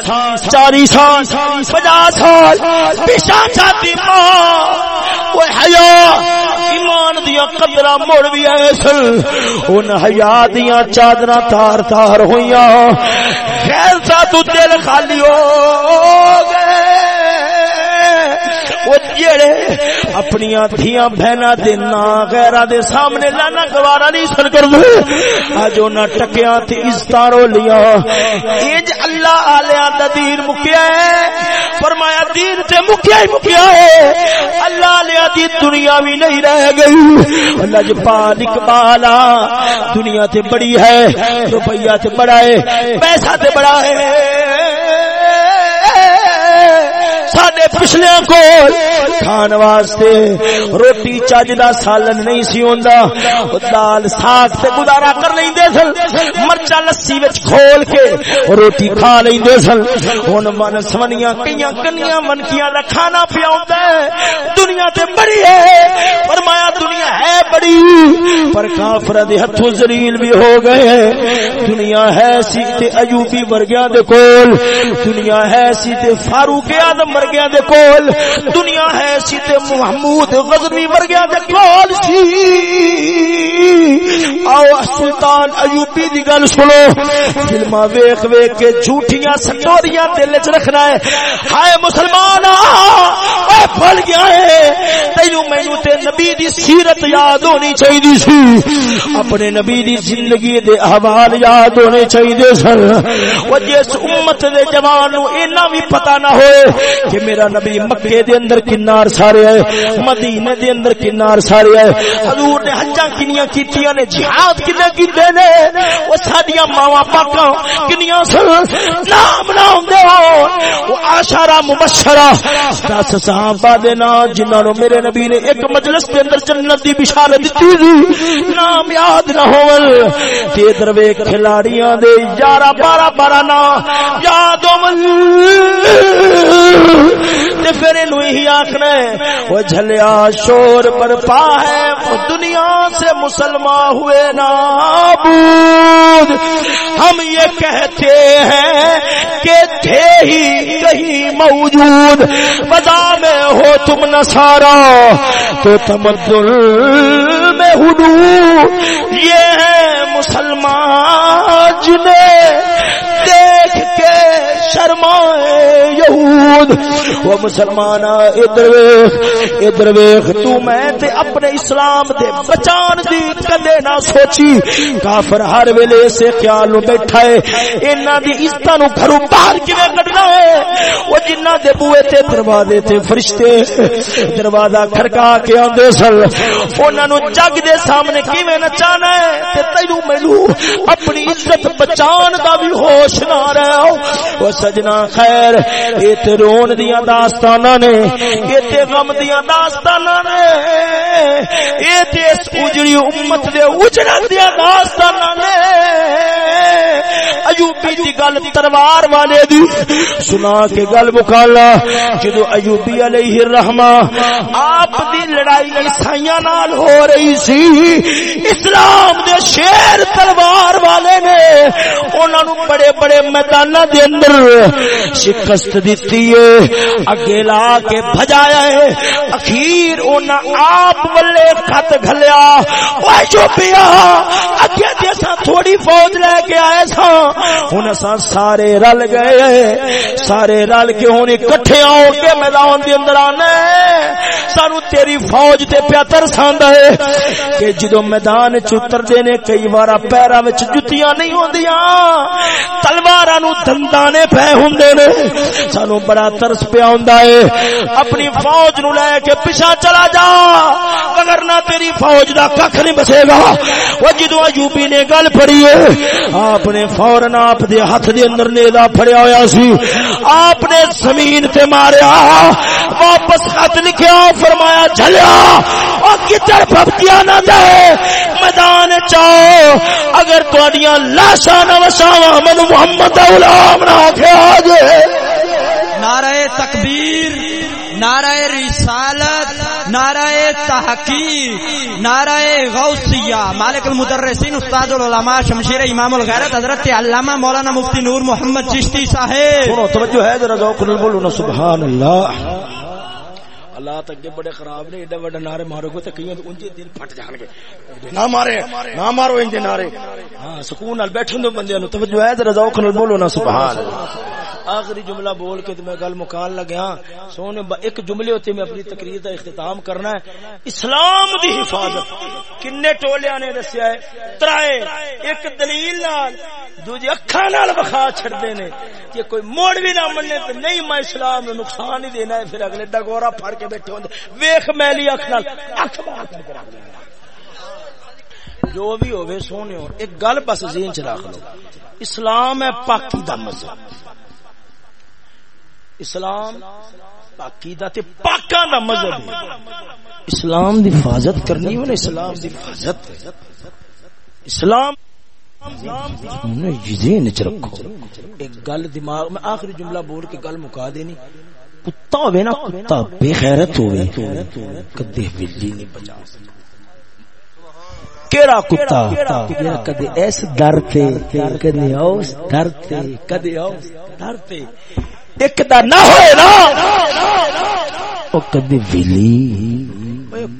40 سال 50 سال، پیشاں جھاتی مار۔ او حیا ایمان دیا قدرا مڑ بھی آئے سن۔ ان حیا دیا چادر تار تار ہوئی خیر سا تو دل خالی ہو گئے۔ وہ جڑے اپنی دھیاں بہنا دے نا غیرہ دے سامنے لانا گوارا نہیں سن کر دے۔ آج انہاں ٹکیاں تھی ازتارو لیا ایج اللہ آلیا دا دین مکیا ہے۔ فرمایا دین تے مکیا ہی مکیا ہے۔ اللہ آلیا دی دنیا بھی نہیں رہ گئی۔ اللہ جی جو پالک دنیا تے بڑی ہے روپیہ تے بڑا ہے، پیسہ تے بڑا ہے۔ ساڈے پچھلے کول کھان واسطے روٹی چج دا سالن نہیں سی ہوندا۔ دال ساگ تے گزارا کر لیندے سن۔ مرچا لسی وچ کھول کے روٹی کھا لیندے سن۔ ہن من سمنیاں کئیاں کنیاں منکیاں دا کھانا پیاوندا ہے۔ دنیا تے بڑی ہے۔ فرمایا دنیا ہے بڑی پر کافر دے ہتھوں ذلیل بھی ہو گئے دنیا ہے سی تے ایوبی ورگیاں دے کول، دنیا ہے سی تے فاروق اعظم ورگیاں دے کول، دنیا ہے سی تے محمود غزنی ورگیاں دے کول سی۔ آؤ سلطان ایوبی دی گل سنو۔ فلما ویکھ ویکھ کے جھوٹیاں سٹوریاں دل وچ رکھنا ہے۔ ہائے مسلمان اے گیا ہے۔ تینو مینوں تے نبی دی سیرت یاد ہو ہونی چاہیے سی۔ اپنے نبی دی زندگی دے احوال یاد ہونے چاہیے سن۔ وہ جس امت دے جوان نو اینا بھی پتہ نہ ہوئے کہ میرا نبی مکے دے اندر کنار سارے ہے مدینے دے اندر کنار سارے ہے حضور نے حجاں کنیاں کیتیاں نے، جہاد کنے کیتے نے؟ وہ ساڈیاں ماواں پاکاں کنیاں سن۔ نام نہ ہوندے ہو وہ عاشرہ مبشرہ۔ دس صحابہ دے نام جنہاں نو میرے نبی نے ایک مجلس دے اندر جنت دی بشارت دتی تھی نام یاد نہ ہول تے دروے کھلاڑیاں دے 11 12 12 نام یاد ہون تے پھر اینو ہی آکھنا ہے او جھلیا شور برپا ہے دنیا سے مسلمان ہوئے نابود۔ ہم یہ کہتے ہیں کہ تھے ہی کہیں موجود۔ وضع میں ہو تم نصارا تو تمدن ہدو یہ ہے مسلمان جنہیں یہود، وہ مسلمان ادھر ویخ ادھر ویخ، تو میں تے اپنے اسلام دے بچان دی کدے نہ سوچی، کافر ہر ویلے سے خیال نو بیٹھا ہے، انہاں دی عزتاں نو گھروں باہر کیویں کڈنا ہے؟ وہ جنہاں دے بوئے تے دروازے تے فرشتے دروازہ کھڑکا کے آندے سن، انہاں نو جگ دے سامنے کیویں نچانا ہے؟ تے تینو مینوں اپنی عزت بچان دا بھی ہوش نہ رہو۔ وہ سجنا خیر اے تے رون دیاں داستاناں نے اے تے غم دیاں داستاناں نے اے تے اس اجڑی امت دے اجڑن دیاں داستاناں نے۔ ایوبی دی گل تلوار والے دی، سنا کے گل مکالا، جدو ایوبی علیہ الرحمہ آپ دی لڑائی عیسائیاں نال ہو رہی سی، اسلام دے شیر تلوار والے نے، انہاں نو بڑے بڑے میداناں دے اندر شکست دتی ہے اگے لا کے بھجایا ہے اخیر انہاں آپ ولے خط گھلیا۔ او ایوبیا اگے تے تھوڑی فوج لے کے آئے سا ہن اساں سارے رل گئے۔ سارے رل کے ہن اکٹھے آؤ کے میدان دے اندر آنے۔ سانو تیری فوج تے پیا ترساندا ہے کہ جدو میدان چ اتردے نے کئی بار پیراں وچ جُتیاں نہیں ہوندیاں تلواراں نو دندانے پے ہوندے نے۔ سانو بڑا ترس پیا ہوندا ہے۔ اپنی فوج نو لے کے پیچھے چلا جا۔ وگرنہ تیری فوج دا ککھ نہیں بسے گا۔ وہ جدو ایوبی نے گل پڑی ہے، آپ نے فورن آپ دے ہاتھ دے اندر نیزا پھڑیا ہویا سی۔ آپ نے زمین تے ماریا۔ واپس خط لکھیا، فرمایا، جھلیا۔ اور کدھر بھبتیا نہ دے۔ میدان چاؤ اگر تہاڈیاں لاشاں نہ وساواں من محمد دا غلام نہ آکھے آ جے۔ نعرہ تکبیر، نعرہ رسالت، نعرہ تحقیق، نعرہ غوثیہ۔ مالک المدرسین، استاد العلماء شمشیر امام الغیرت، حضرت علامہ مولانا مفتی نور محمد چشتی صاحب۔ سنو، توجہ ہے ذرا، ذوق سبحان اللہ۔ اللہ تک بڑے خراب نے ایڈا بڑا نعرے مارو گے تو کئی انجے دل پھٹ جان گے۔ نہ مارے نہ مارو انجے نعرے۔ ہاں سکون نال بیٹھن دو بندے نو توجہ ہے ذرا ذوق نال بولو نا سبحان اللہ۔ آخری جملہ بول کے میں گل مکان لگیا۔ سونے ایک جملے ہوتے میں اپنی تقریر کا اختتام کرنا ہے۔ اسلام دی حفاظت۔ کنے ٹولیاں نے دسیا ہے ترائے ایک دلیل نال دوجے اکھاں نال بخا چھڑدے نے۔ کہ کوئی موڑ بھی نہ مننے تے نہیں میں اسلام نو نقصان ہی دینا ہے پھر اگلے دا گورا پھڑ کے کے بیٹھے ہوندے۔ ویکھ میلی اکھ نال۔ اکھ باہر کر کے رکھ دے جو بھی ہوے سونے ایک گل بس ذہن چ رکھ لو۔ اسلام ہے پاکی دا مذہب۔ اسلام پاکی دا تے پاکاں دا مذہب اسلام دی حفاظت کرنی ہونے اسلام دی حفاظت۔ اسلام ذہن چ رکھو۔ ایک گل دماغ میں آخری جملہ بول کے گل مکا دینی۔ کتا ہوے نا، کتا بے غیرت ہوے کدے بلی نہیں بچا کیڑا کتا؟ جڑا کدے اس در تے، کدے اس در تے، کدے اس در تے۔ ایک دا نہ ہوئے نا۔ او کدے ویلی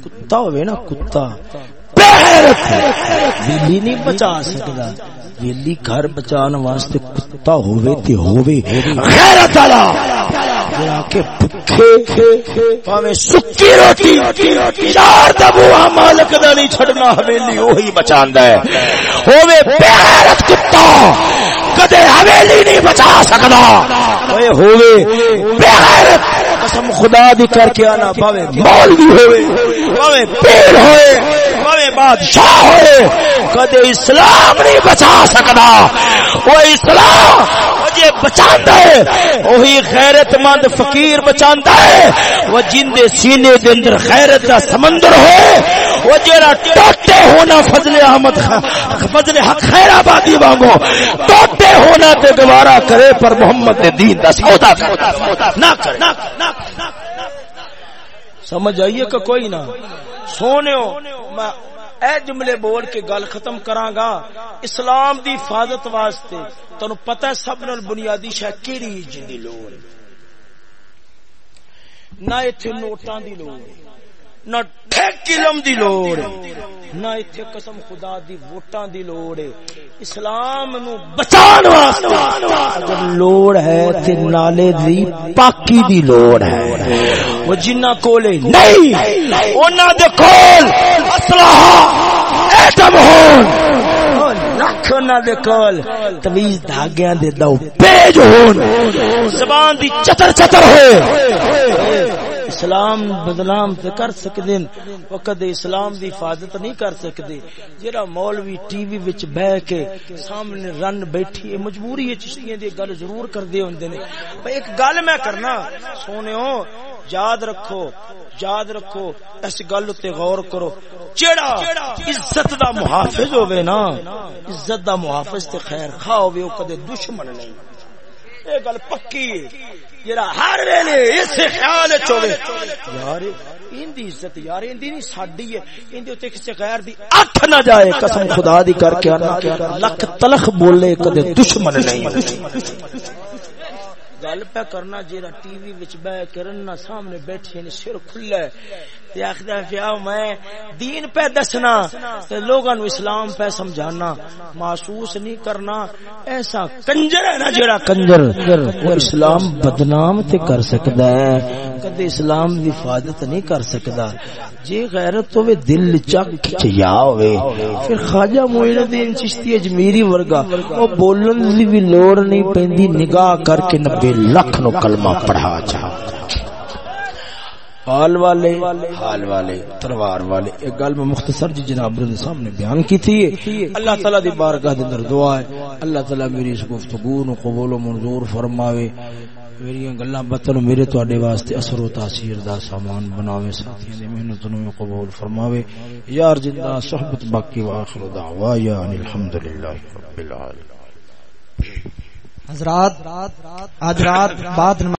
کتا ہوئے نا، کتا۔ ویلی نہیں بچا سکتا۔ ویلی گھر بچان واسطے کتا ہوئے تے ہوئے۔ غیرت والا۔ جڑا کہ بھکھے پاویں سکی روٹی۔ چار دبو مالک دا نہیں چھڑنا حویلی وہی بچاندا ہے۔ ہووے بے کتا، کدے حویلی نہیں بچا سکدا۔ اوے ہووے بے قسم خدا دی کر کے آنا پاوے مولوی ہوئے پاوے پیر ہوئے۔ بادشاہ ہوئے کدے اسلام نہیں بچا سکدا وہ اسلام جے بچاندا ہے وہی غیرت مند فقیر بچاندا ہے وہ جن دے سینے دے اندر غیرت دا سمندر ہوئے وہ جیڑا ٹوٹے ہونا فضل احمد فضل حق خیر آبادی وانگو۔ ٹوٹے ہونا تے گوارا کرے پر محمد دے دین دا سودا۔ نہ کرے سمجھ آئیے کہ کوئی نہ۔ سونے میں اے جملے بول کے گل ختم کراں گا اسلام دی حفاظت واسطے تانوں پتہ ہے سب نال بنیادی شے کیڑی جندی لوڑ نہ ایتھے نوٹاں دی لوڑ نہ ٹھیک علم دی لوڑ نہ ایتھے قسم خدا دی ووٹاں دی لوڑ ہے۔ اسلام نو بچان واسطے اگر لوڑ ہے تے نالے دی پاکی دی لوڑ ہے۔ وہ جنہ کولے نہیں، انہاں دے کول اسلحہ ایٹم ہون۔ لکھ انہاں دے کول تویز دھاگیاں دے دو پیج ہون۔ زبان دی چتر چتر ہوئے۔ اسلام بدنام تے کر سکدے وقت اسلام دی حفاظت نہیں کر سکدے۔ جڑا مولوی ٹی وی وچ بیٹھ کے سامنے رن بیٹھی ہے، مجبوری ہے چشتیاں دی گل ضرور کردے ہوندے نے۔ ایک گل میں کرنا سونےو یاد رکھو یاد رکھو، اس گل تے غور کرو۔ جیڑا عزت دا محافظ ہوے نا، عزت دا محافظ تے خیر خواہ ہوے او کدے دشمن نہیں۔ یہ گل پکی جڑا ہر ویلے اس خیال وچ ہوے۔ یار این دی عزت یار این دی نہیں، ساڈی ہے۔ این دے اوتے کسے غیر دی اکھ نہ جائے۔ قسم خدا دی کر کے انا لکھ تلخ بولے، کدے دشمن نہیں۔ گل پہ کرنا، جیڑا ٹی وی وچ بیٹھ کے رنا سامنے بیٹھے نے سر کھلا تے آخدا پیا میں دین پہ دسنا تے لوگاں نو اسلام پہ سمجھانا۔ محسوس نہیں کرنا۔ ایسا کنجر ہے نا جیڑا کنجر وہ اسلام بدنام تے کر سکدا ہے۔ کدے اسلام دی حفاظت نہیں کر سکدا۔ جے غیرت ہوے، دل چک کھچیا ہوے۔ پھر خواجہ معین الدین چشتی اجمیری ورگا او بولن دی بھی لوڑ نہیں پیندی نگاہ کر کے نبے لکھ نو کلمہ پڑھا چاہ حال والے حال والے، تلوار والے، ایک گل میں مختصر جی جناب رضی سامنے بیان کی تھی۔ اللہ تعالی دی بارگاہ دے اندر دعا ہے۔ اللہ تعالی میری اس گفتگو نو قبول و منظور فرماوے۔ میری گلاں باتاں میرے تواڈے واسطے اثر و تاثیر دا سامان بناوے، ساتھیاں دی محنت نو قبول فرماوے۔ یار زندہ، صحبت باقی واخر دعوایا ان الحمدللہ رب العالمین۔ حضرات، آج رات بعد